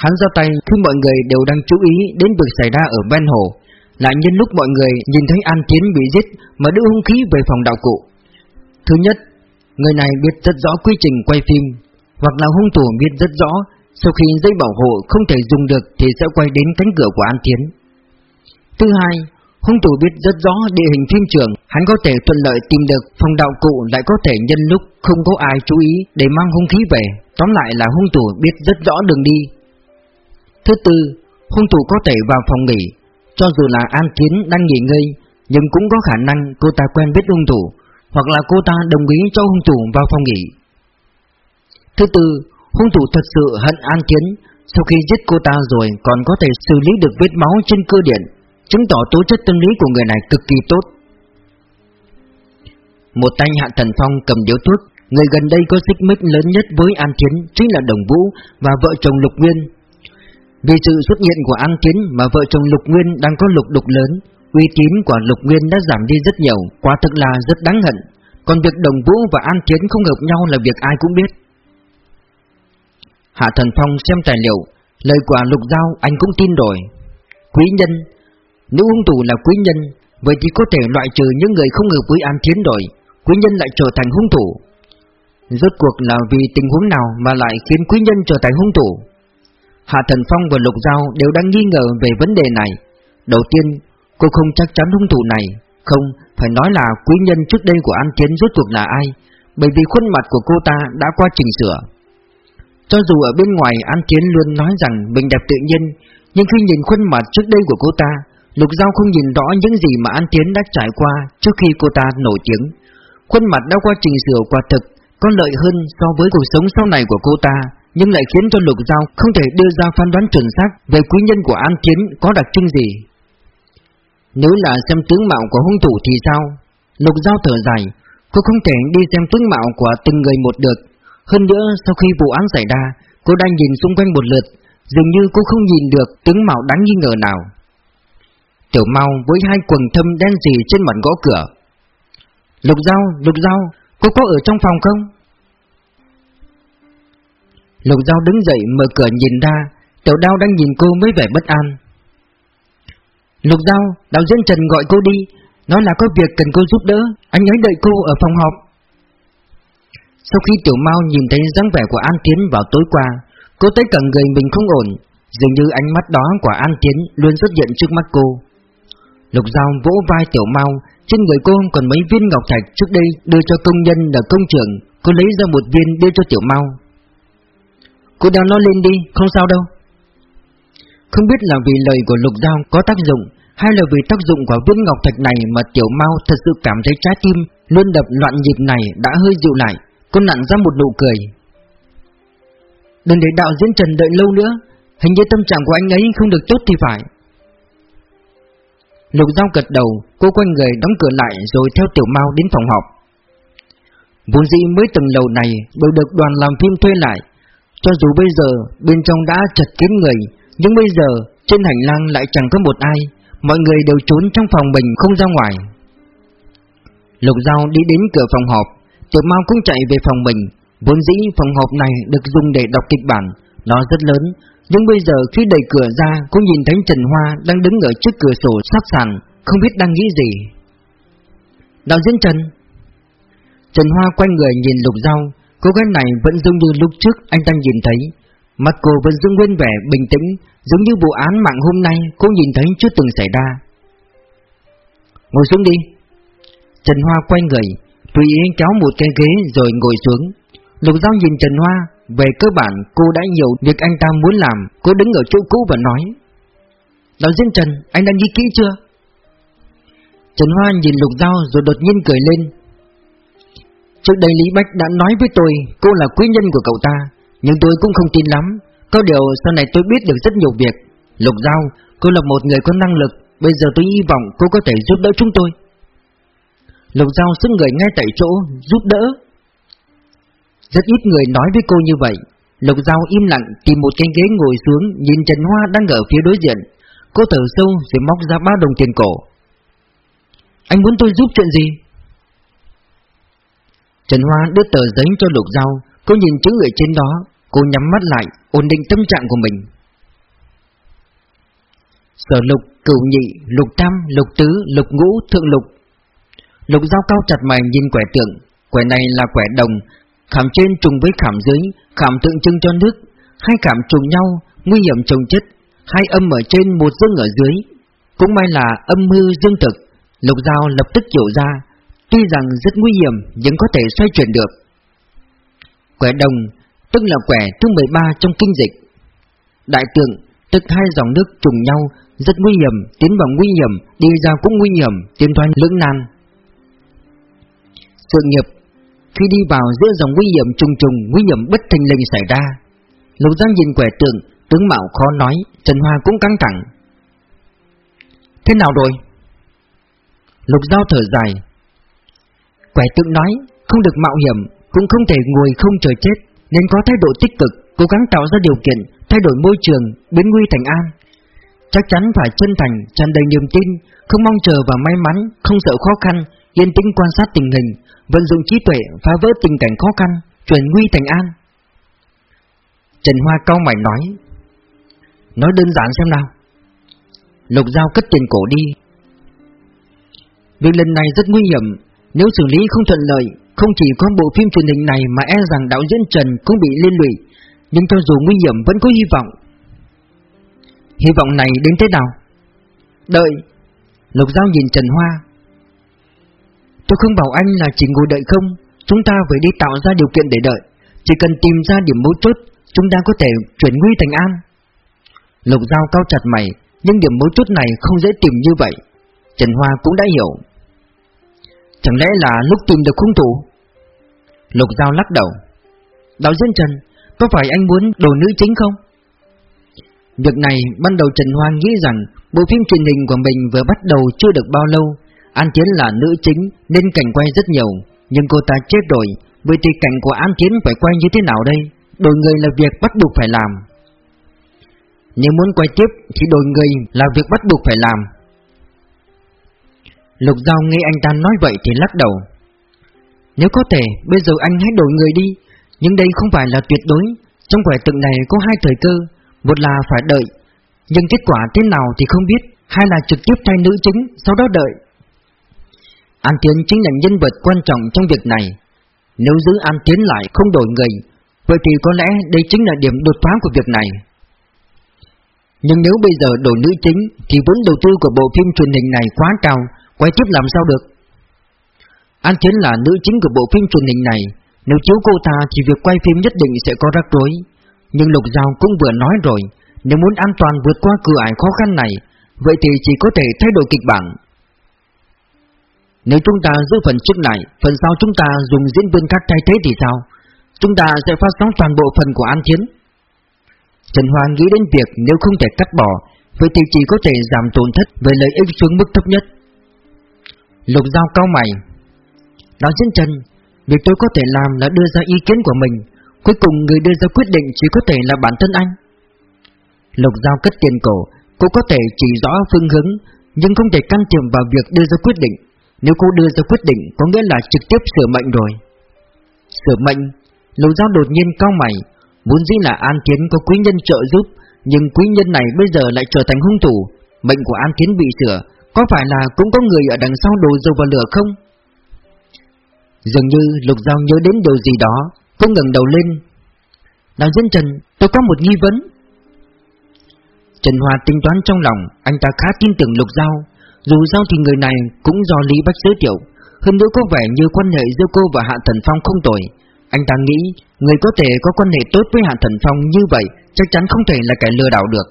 Hắn ra tay khi mọi người đều đang chú ý đến việc xảy ra ở ven hồ. Lại nhân lúc mọi người nhìn thấy An Tiến bị giết mà đưa hung khí về phòng đạo cụ. Thứ nhất, người này biết rất rõ quy trình quay phim Hoặc là hung thủ biết rất rõ Sau khi dây bảo hộ không thể dùng được thì sẽ quay đến cánh cửa của An Tiến. Thứ hai, hung thủ biết rất rõ địa hình phim trường Hắn có thể thuận lợi tìm được phòng đạo cụ lại có thể nhân lúc không có ai chú ý để mang hung khí về. Tóm lại là hung thủ biết rất rõ đường đi. Thứ tư, hung thủ có thể vào phòng nghỉ cho dù là An Kiến đang nghỉ ngơi Nhưng cũng có khả năng cô ta quen biết hung thủ Hoặc là cô ta đồng ý cho hung thủ vào phòng nghỉ. Thứ tư, hung thủ thật sự hận An Kiến, Sau khi giết cô ta rồi còn có thể xử lý được vết máu trên cơ điện Chứng tỏ tố chất tâm lý của người này cực kỳ tốt. Một tay Hạ Thần Phong cầm điếu thuốc. Người gần đây có xích mích lớn nhất với An Kiến chính là Đồng Vũ và vợ chồng Lục Nguyên. Vì sự xuất hiện của An Tiến mà vợ chồng Lục Nguyên đang có lục đục lớn, uy tín của Lục Nguyên đã giảm đi rất nhiều, quả thực là rất đáng hận. Còn việc Đồng Vũ và An Tiến không hợp nhau là việc ai cũng biết. Hạ Thần Phong xem tài liệu, lời của Lục Giao anh cũng tin rồi. Quý nhân, nếu hung thủ là quý nhân, vậy thì có thể loại trừ những người không hợp với An Tiến rồi, quý nhân lại trở thành hung thủ. Rốt cuộc là vì tình huống nào mà lại khiến quý nhân trở thành hung thủ Hạ Thần Phong và Lục Giao đều đang nghi ngờ về vấn đề này. Đầu tiên, cô không chắc chắn hung thủ này. Không, phải nói là quý nhân trước đây của An Tiến rốt cuộc là ai Bởi vì khuôn mặt của cô ta đã qua chỉnh sửa. Cho dù ở bên ngoài An Tiến luôn nói rằng mình đẹp tự nhiên Nhưng khi nhìn khuôn mặt trước đây của cô ta Lục Giao không nhìn rõ những gì mà An Tiến đã trải qua trước khi cô ta nổi tiếng. Khuôn mặt đã qua chỉnh sửa quả thực có lợi hơn so với cuộc sống sau này của cô ta, nhưng lại khiến cho Lục Giao không thể đưa ra phán đoán chuẩn xác về quý nhân của An Tiến có đặc trưng gì. Nếu là xem tướng mạo của hung thủ thì sao? Lục Giao thở dài, cô không thể đi xem tướng mạo của từng người một được. Hơn nữa, sau khi vụ án xảy ra, cô đang nhìn xung quanh một lượt, dường như cô không nhìn được tướng mạo đáng nghi ngờ nào. Tiểu Mau với hai quần thâm đen gì trên mặt gõ cửa. Lục Giao, Lục Giao, Cô có ở trong phòng không? Lục Giao đứng dậy mở cửa nhìn ra Tiểu đao đang nhìn cô với vẻ bất an. Lục Giao, đạo diễn Trần gọi cô đi Nói là có việc cần cô giúp đỡ Anh ấy đợi cô ở phòng họp. Sau khi Tiểu Mao nhìn thấy dáng vẻ của An Tiến vào tối qua Cô thấy cả người mình không ổn Dường như ánh mắt đó của An Tiến luôn xuất hiện trước mắt cô. Lục Giao vỗ vai Tiểu Mao trên người cô còn mấy viên ngọc thạch trước đây đưa cho công nhân ở công trường Cô lấy ra một viên đưa cho Tiểu Mau Cô đào nó lên đi, không sao đâu. Không biết là vì lời của Lục Giao có tác dụng Hay là vì tác dụng của viên ngọc thạch này mà Tiểu Mau thật sự cảm thấy trái tim Luôn đập loạn nhịp này đã hơi dịu lại. Cô nặn ra một nụ cười. Đừng để đạo diễn Trần đợi lâu nữa Hình như tâm trạng của anh ấy không được tốt thì phải. Lục Giao gật đầu, cô quanh người đóng cửa lại rồi theo Tiểu Mao đến phòng họp. Vốn dĩ mới từng lầu này đều được đoàn làm phim thuê lại, cho dù bây giờ bên trong đã chật kín người, nhưng bây giờ trên hành lang lại chẳng có một ai, mọi người đều trốn trong phòng mình không ra ngoài. Lục Giao đi đến cửa phòng họp, Tiểu Mao cũng chạy về phòng mình, vốn dĩ phòng họp này được dùng để đọc kịch bản, nó rất lớn, nhưng bây giờ khi đẩy cửa ra cũng nhìn thấy Trần Hoa đang đứng ở trước cửa sổ sắp sàn Không biết đang nghĩ gì. Đạo diễn Trần. Trần Hoa quay người nhìn lục dao Cô gái này vẫn giống như lúc trước anh ta nhìn thấy. Mặt cô vẫn giữ nguyên vẻ bình tĩnh Giống như vụ án mạng hôm nay Cô nhìn thấy chưa từng xảy ra. Ngồi xuống đi. Trần Hoa quay người Tùy ý kéo một cái ghế rồi ngồi xuống. Lục Giao nhìn Trần Hoa về cơ bản cô đã nhiều việc anh ta muốn làm. Cô đứng ở chỗ cũ và nói Đạo diễn Trần, anh đã nghĩ kỹ chưa? Trần Hoa nhìn Lục Giao rồi đột nhiên cười lên. Trước đây Lý Bách đã nói với tôi Cô là quý nhân của cậu ta Nhưng tôi cũng không tin lắm Có điều sau này tôi biết được rất nhiều việc Lục Giao, cô là một người có năng lực Bây giờ tôi hy vọng cô có thể giúp đỡ chúng tôi Lục Giao xứng người ngay tại chỗ, giúp đỡ. Rất ít người nói với cô như vậy. Lục Giao im lặng tìm một cái ghế ngồi xuống nhìn Trần Hoa đang ở phía đối diện. Cô thở sâu rồi móc ra ba đồng tiền cổ. Anh muốn tôi giúp chuyện gì? Trần Hoa đưa tờ giấy cho Lục Giao, cô nhìn chữ ở trên đó, cô nhắm mắt lại, ổn định tâm trạng của mình. Sở lục, cửu nhị, lục tam, lục tứ, lục ngũ, thượng lục. Lục Giao cao chặt mày nhìn quẻ tượng, quẻ này là quẻ đồng, khảm trên trùng với khảm dưới, khảm tượng trưng cho nước, hai khảm trùng nhau, nguy hiểm trồng chất, hai âm ở trên một dương ở dưới. Cũng may là âm hư dương thực, Lục Giao lập tức hiểu ra, tuy rằng rất nguy hiểm nhưng có thể xoay chuyển được. Quẻ đồng, tức là quẻ thứ 13 trong kinh dịch. Đại tượng, tức hai dòng nước trùng nhau, rất nguy hiểm, tiến vào nguy hiểm, đi ra cũng nguy hiểm, tiến thoái lưỡng nan. Sự nghiệp khi đi vào giữa dòng nguy hiểm trùng trùng, nguy hiểm bất thình lình xảy ra. Lục Giang nhìn quẻ tượng, tướng mạo khó nói, Trần Hoa cũng căng thẳng. Thế nào rồi? Lục Giao thở dài. Quẻ tự nói, không được mạo hiểm, cũng không thể ngồi không chờ chết, nên có thái độ tích cực, cố gắng tạo ra điều kiện, thay đổi môi trường, biến nguy thành an. Chắc chắn phải chân thành, tràn đầy niềm tin, không mong chờ và may mắn, không sợ khó khăn, yên tĩnh quan sát tình hình, vận dụng trí tuệ phá vỡ tình cảnh khó khăn, chuyển nguy thành an. Trần Hoa cao mày nói, nói đơn giản xem nào. Lục Giao cất tiền cổ đi. Việc lần này rất nguy hiểm, nếu xử lý không thuận lợi, không chỉ có bộ phim truyền hình này mà e rằng đạo diễn Trần cũng bị liên lụy, nhưng cho dù nguy hiểm vẫn có hy vọng. Hy vọng này đến thế nào? Đợi. Lục Giao nhìn Trần Hoa, Tôi không bảo anh là chỉ ngồi đợi không. Chúng ta phải đi tạo ra điều kiện để đợi. Chỉ cần tìm ra điểm mấu chốt Chúng ta có thể chuyển nguy thành an. Lục Giao cao chặt mày Nhưng điểm mấu chốt này không dễ tìm như vậy. Trần Hoa cũng đã hiểu. Chẳng lẽ là lúc tìm được hung thủ Lục Giao lắc đầu Đạo diễn Trần Có phải anh muốn đồ nữ chính không Việc này ban đầu Trần hoan nghĩ rằng Bộ phim truyền hình của mình vừa bắt đầu chưa được bao lâu An Tiến là nữ chính nên cảnh quay rất nhiều, nhưng cô ta chết rồi, vậy thì cảnh của An Tiến phải quay như thế nào đây? Đổi người là việc bắt buộc phải làm. Nếu muốn quay tiếp thì đổi người là việc bắt buộc phải làm. Lục Giao nghe anh ta nói vậy thì lắc đầu. Nếu có thể, bây giờ anh hãy đổi người đi, nhưng đây không phải là tuyệt đối. Trong quẻ tượng này có hai thời cơ, một là phải đợi, nhưng kết quả thế nào thì không biết, hai là trực tiếp thay nữ chính, sau đó đợi. An Tiến chính là nhân vật quan trọng trong việc này. Nếu giữ An Tiến lại không đổi người, vậy thì có lẽ đây chính là điểm đột phá của việc này. Nhưng nếu bây giờ đổi nữ chính, thì vốn đầu tư của bộ phim truyền hình này quá cao, quay tiếp làm sao được? An Tiến là nữ chính của bộ phim truyền hình này, nếu chiếu cô ta thì việc quay phim nhất định sẽ có rắc rối. Nhưng Lục Giao cũng vừa nói rồi, nếu muốn an toàn vượt qua cửa ải khó khăn này, vậy thì chỉ có thể thay đổi kịch bản, nếu chúng ta giữ phần trước này, phần sau chúng ta dùng diễn viên khác thay thế thì sao? Chúng ta sẽ phát sóng toàn bộ phần của An Thiến. Trần Hoàng nghĩ đến việc nếu không thể cắt bỏ, vậy thì chỉ có thể giảm tổn thất về lợi ích xuống mức thấp nhất. Lục Giao cao mày. Nói diễn Trần, việc tôi có thể làm là đưa ra ý kiến của mình, cuối cùng người đưa ra quyết định chỉ có thể là bản thân anh. Lục Giao cất tiền cổ, cô có thể chỉ rõ phương hướng, nhưng không thể can thiệp vào việc đưa ra quyết định. Nếu cô đưa ra quyết định có nghĩa là trực tiếp sửa mệnh rồi Sửa mệnh lục giao đột nhiên cao mày Muốn dĩ là An Tiến có quý nhân trợ giúp Nhưng quý nhân này bây giờ lại trở thành hung thủ Mệnh của An Tiến bị sửa có phải là cũng có người ở đằng sau đổ dầu vào lửa không? Dường như Lục Giao nhớ đến điều gì đó Cô ngẩng đầu lên. Đạo diễn Trần, tôi có một nghi vấn. Trần Hòa tính toán trong lòng, Anh ta khá tin tưởng Lục Giao. Dù sao thì người này cũng do Lý Bách giới thiệu. Hơn nữa có vẻ như quan hệ giữa cô và Hạ Thần Phong không tồi. Anh ta nghĩ Người có thể có quan hệ tốt với Hạ Thần Phong như vậy Chắc chắn không thể là kẻ lừa đảo được.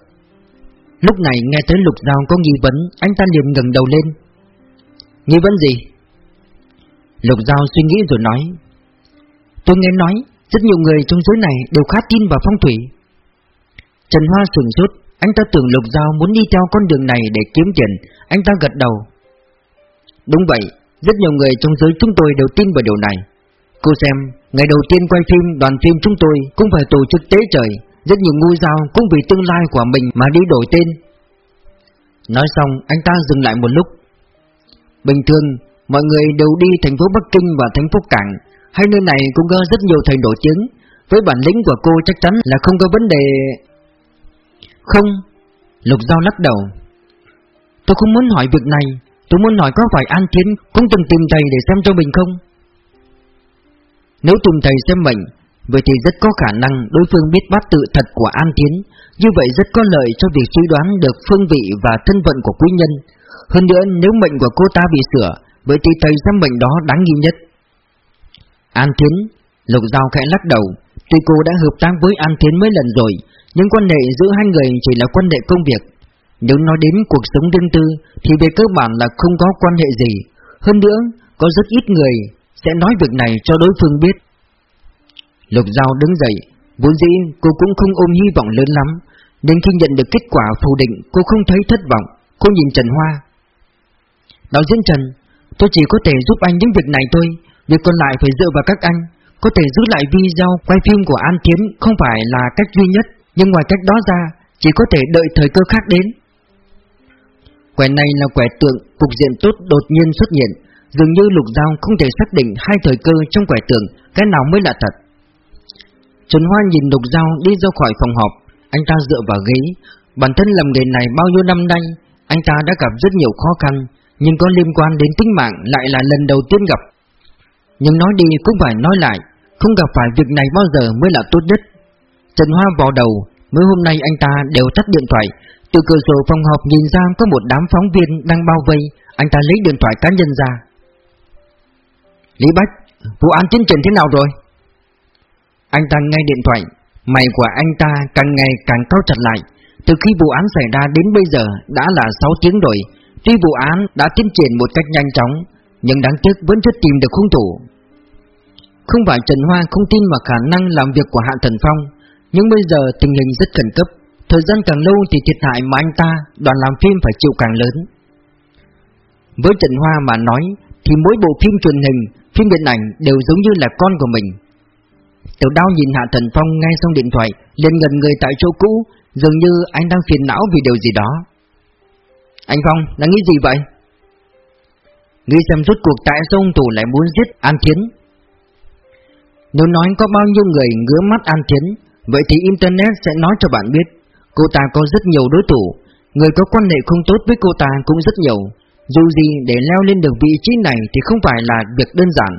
Lúc này nghe tới Lục Giao có nghi vấn Anh ta liền ngẩng đầu lên. Nghi vấn gì? Lục Giao suy nghĩ rồi nói. Tôi nghe nói Rất nhiều người trong giới này đều khá tin vào phong thủy. Trần Hoa sửng sốt anh ta tưởng Lục Giao muốn đi theo con đường này để kiếm tiền. Anh ta gật đầu. Đúng vậy Rất nhiều người trong giới chúng tôi đều tin vào điều này. Cô xem, ngày đầu tiên quay phim đoàn phim chúng tôi cũng phải tổ chức tế trời. Rất nhiều ngôi sao cũng vì tương lai của mình mà đi đổi tên. Nói xong, anh ta dừng lại một lúc. Bình thường, mọi người đều đi thành phố Bắc Kinh và thành phố Cảng Hai nơi này cũng có rất nhiều thầy nổi tiếng. Với bản lĩnh của cô chắc chắn là không có vấn đề. Không, Lục Giao lắc đầu. Tôi không muốn hỏi việc này, Tôi muốn hỏi có phải An Thiến cũng từng tìm thầy để xem cho mình không? Nếu tìm thầy xem mình Vậy thì rất có khả năng đối phương biết bát tự thật của An Thiến Như vậy rất có lợi cho việc suy đoán được phương vị và thân phận của quý nhân. Hơn nữa, nếu mệnh của cô ta bị sửa, Vậy thì thầy xem mệnh đó đáng nghi nhất. An Thiến Lục Giao khẽ lắc đầu. Tuy cô đã hợp tác với An Thiến mấy lần rồi, Nhưng quan hệ giữa hai người chỉ là quan hệ công việc. Nếu nói đến cuộc sống riêng tư, Thì về cơ bản là không có quan hệ gì. Hơn nữa, Có rất ít người Sẽ nói việc này cho đối phương biết. Lục Giao đứng dậy, Vốn dĩ cô cũng không ôm hy vọng lớn lắm Nên khi nhận được kết quả phủ định, Cô không thấy thất vọng. Cô nhìn Trần Hoa. Đạo diễn Trần, Tôi chỉ có thể giúp anh những việc này thôi, Việc còn lại phải dựa vào các anh, Có thể giữ lại video quay phim của An Thiến Không phải là cách duy nhất, Nhưng ngoài cách đó ra, Chỉ có thể đợi thời cơ khác đến. Quẻ này là quẻ tượng, Cục diện tốt đột nhiên xuất hiện, Dường như Lục Giao không thể xác định Hai thời cơ trong quẻ tượng, Cái nào mới là thật. Trần Hoa nhìn Lục Giao đi ra khỏi phòng họp. Anh ta dựa vào ghế. Bản thân làm nghề này bao nhiêu năm nay Anh ta đã gặp rất nhiều khó khăn Nhưng có liên quan đến tính mạng lại là lần đầu tiên gặp. Nhưng nói đi cũng phải nói lại Không gặp phải việc này bao giờ mới là tốt nhất. Trần Hoa vào đầu Mới hôm nay anh ta đều tắt điện thoại. Từ cửa sổ phòng họp nhìn ra có một đám phóng viên đang bao vây. Anh ta lấy điện thoại cá nhân ra. Lý Bách, vụ án tiến trình thế nào rồi? Anh ta nghe điện thoại. Mày của anh ta càng ngày càng cao chặt lại. Từ khi vụ án xảy ra đến bây giờ Đã là 6 tiếng rồi. Tuy vụ án đã tiến triển một cách nhanh chóng, Nhưng đáng tiếc vẫn chưa tìm được hung thủ. Không phải Trần Hoa không tin vào khả năng làm việc của Hạ Thần Phong, Nhưng bây giờ tình hình rất khẩn cấp. Thời gian càng lâu thì thiệt hại mà anh ta Đoàn làm phim phải chịu càng lớn. Với Trần Hoa mà nói, Thì mỗi bộ phim truyền hình, Phim điện ảnh đều giống như là con của mình. Tiểu đao nhìn Hạ Thần Phong ngay xong điện thoại liền gần người tại chỗ cũ Dường như anh đang phiền não vì điều gì đó. Anh Phong, đang nghĩ gì vậy? Nghĩ xem rút cuộc tại sao ông lại muốn giết An Thiến. Nếu nói có bao nhiêu người ngứa mắt An Thiến Vậy thì Internet sẽ nói cho bạn biết Cô ta có rất nhiều đối thủ Người có quan hệ không tốt với cô ta cũng rất nhiều. Dù gì để leo lên được vị trí này thì không phải là việc đơn giản.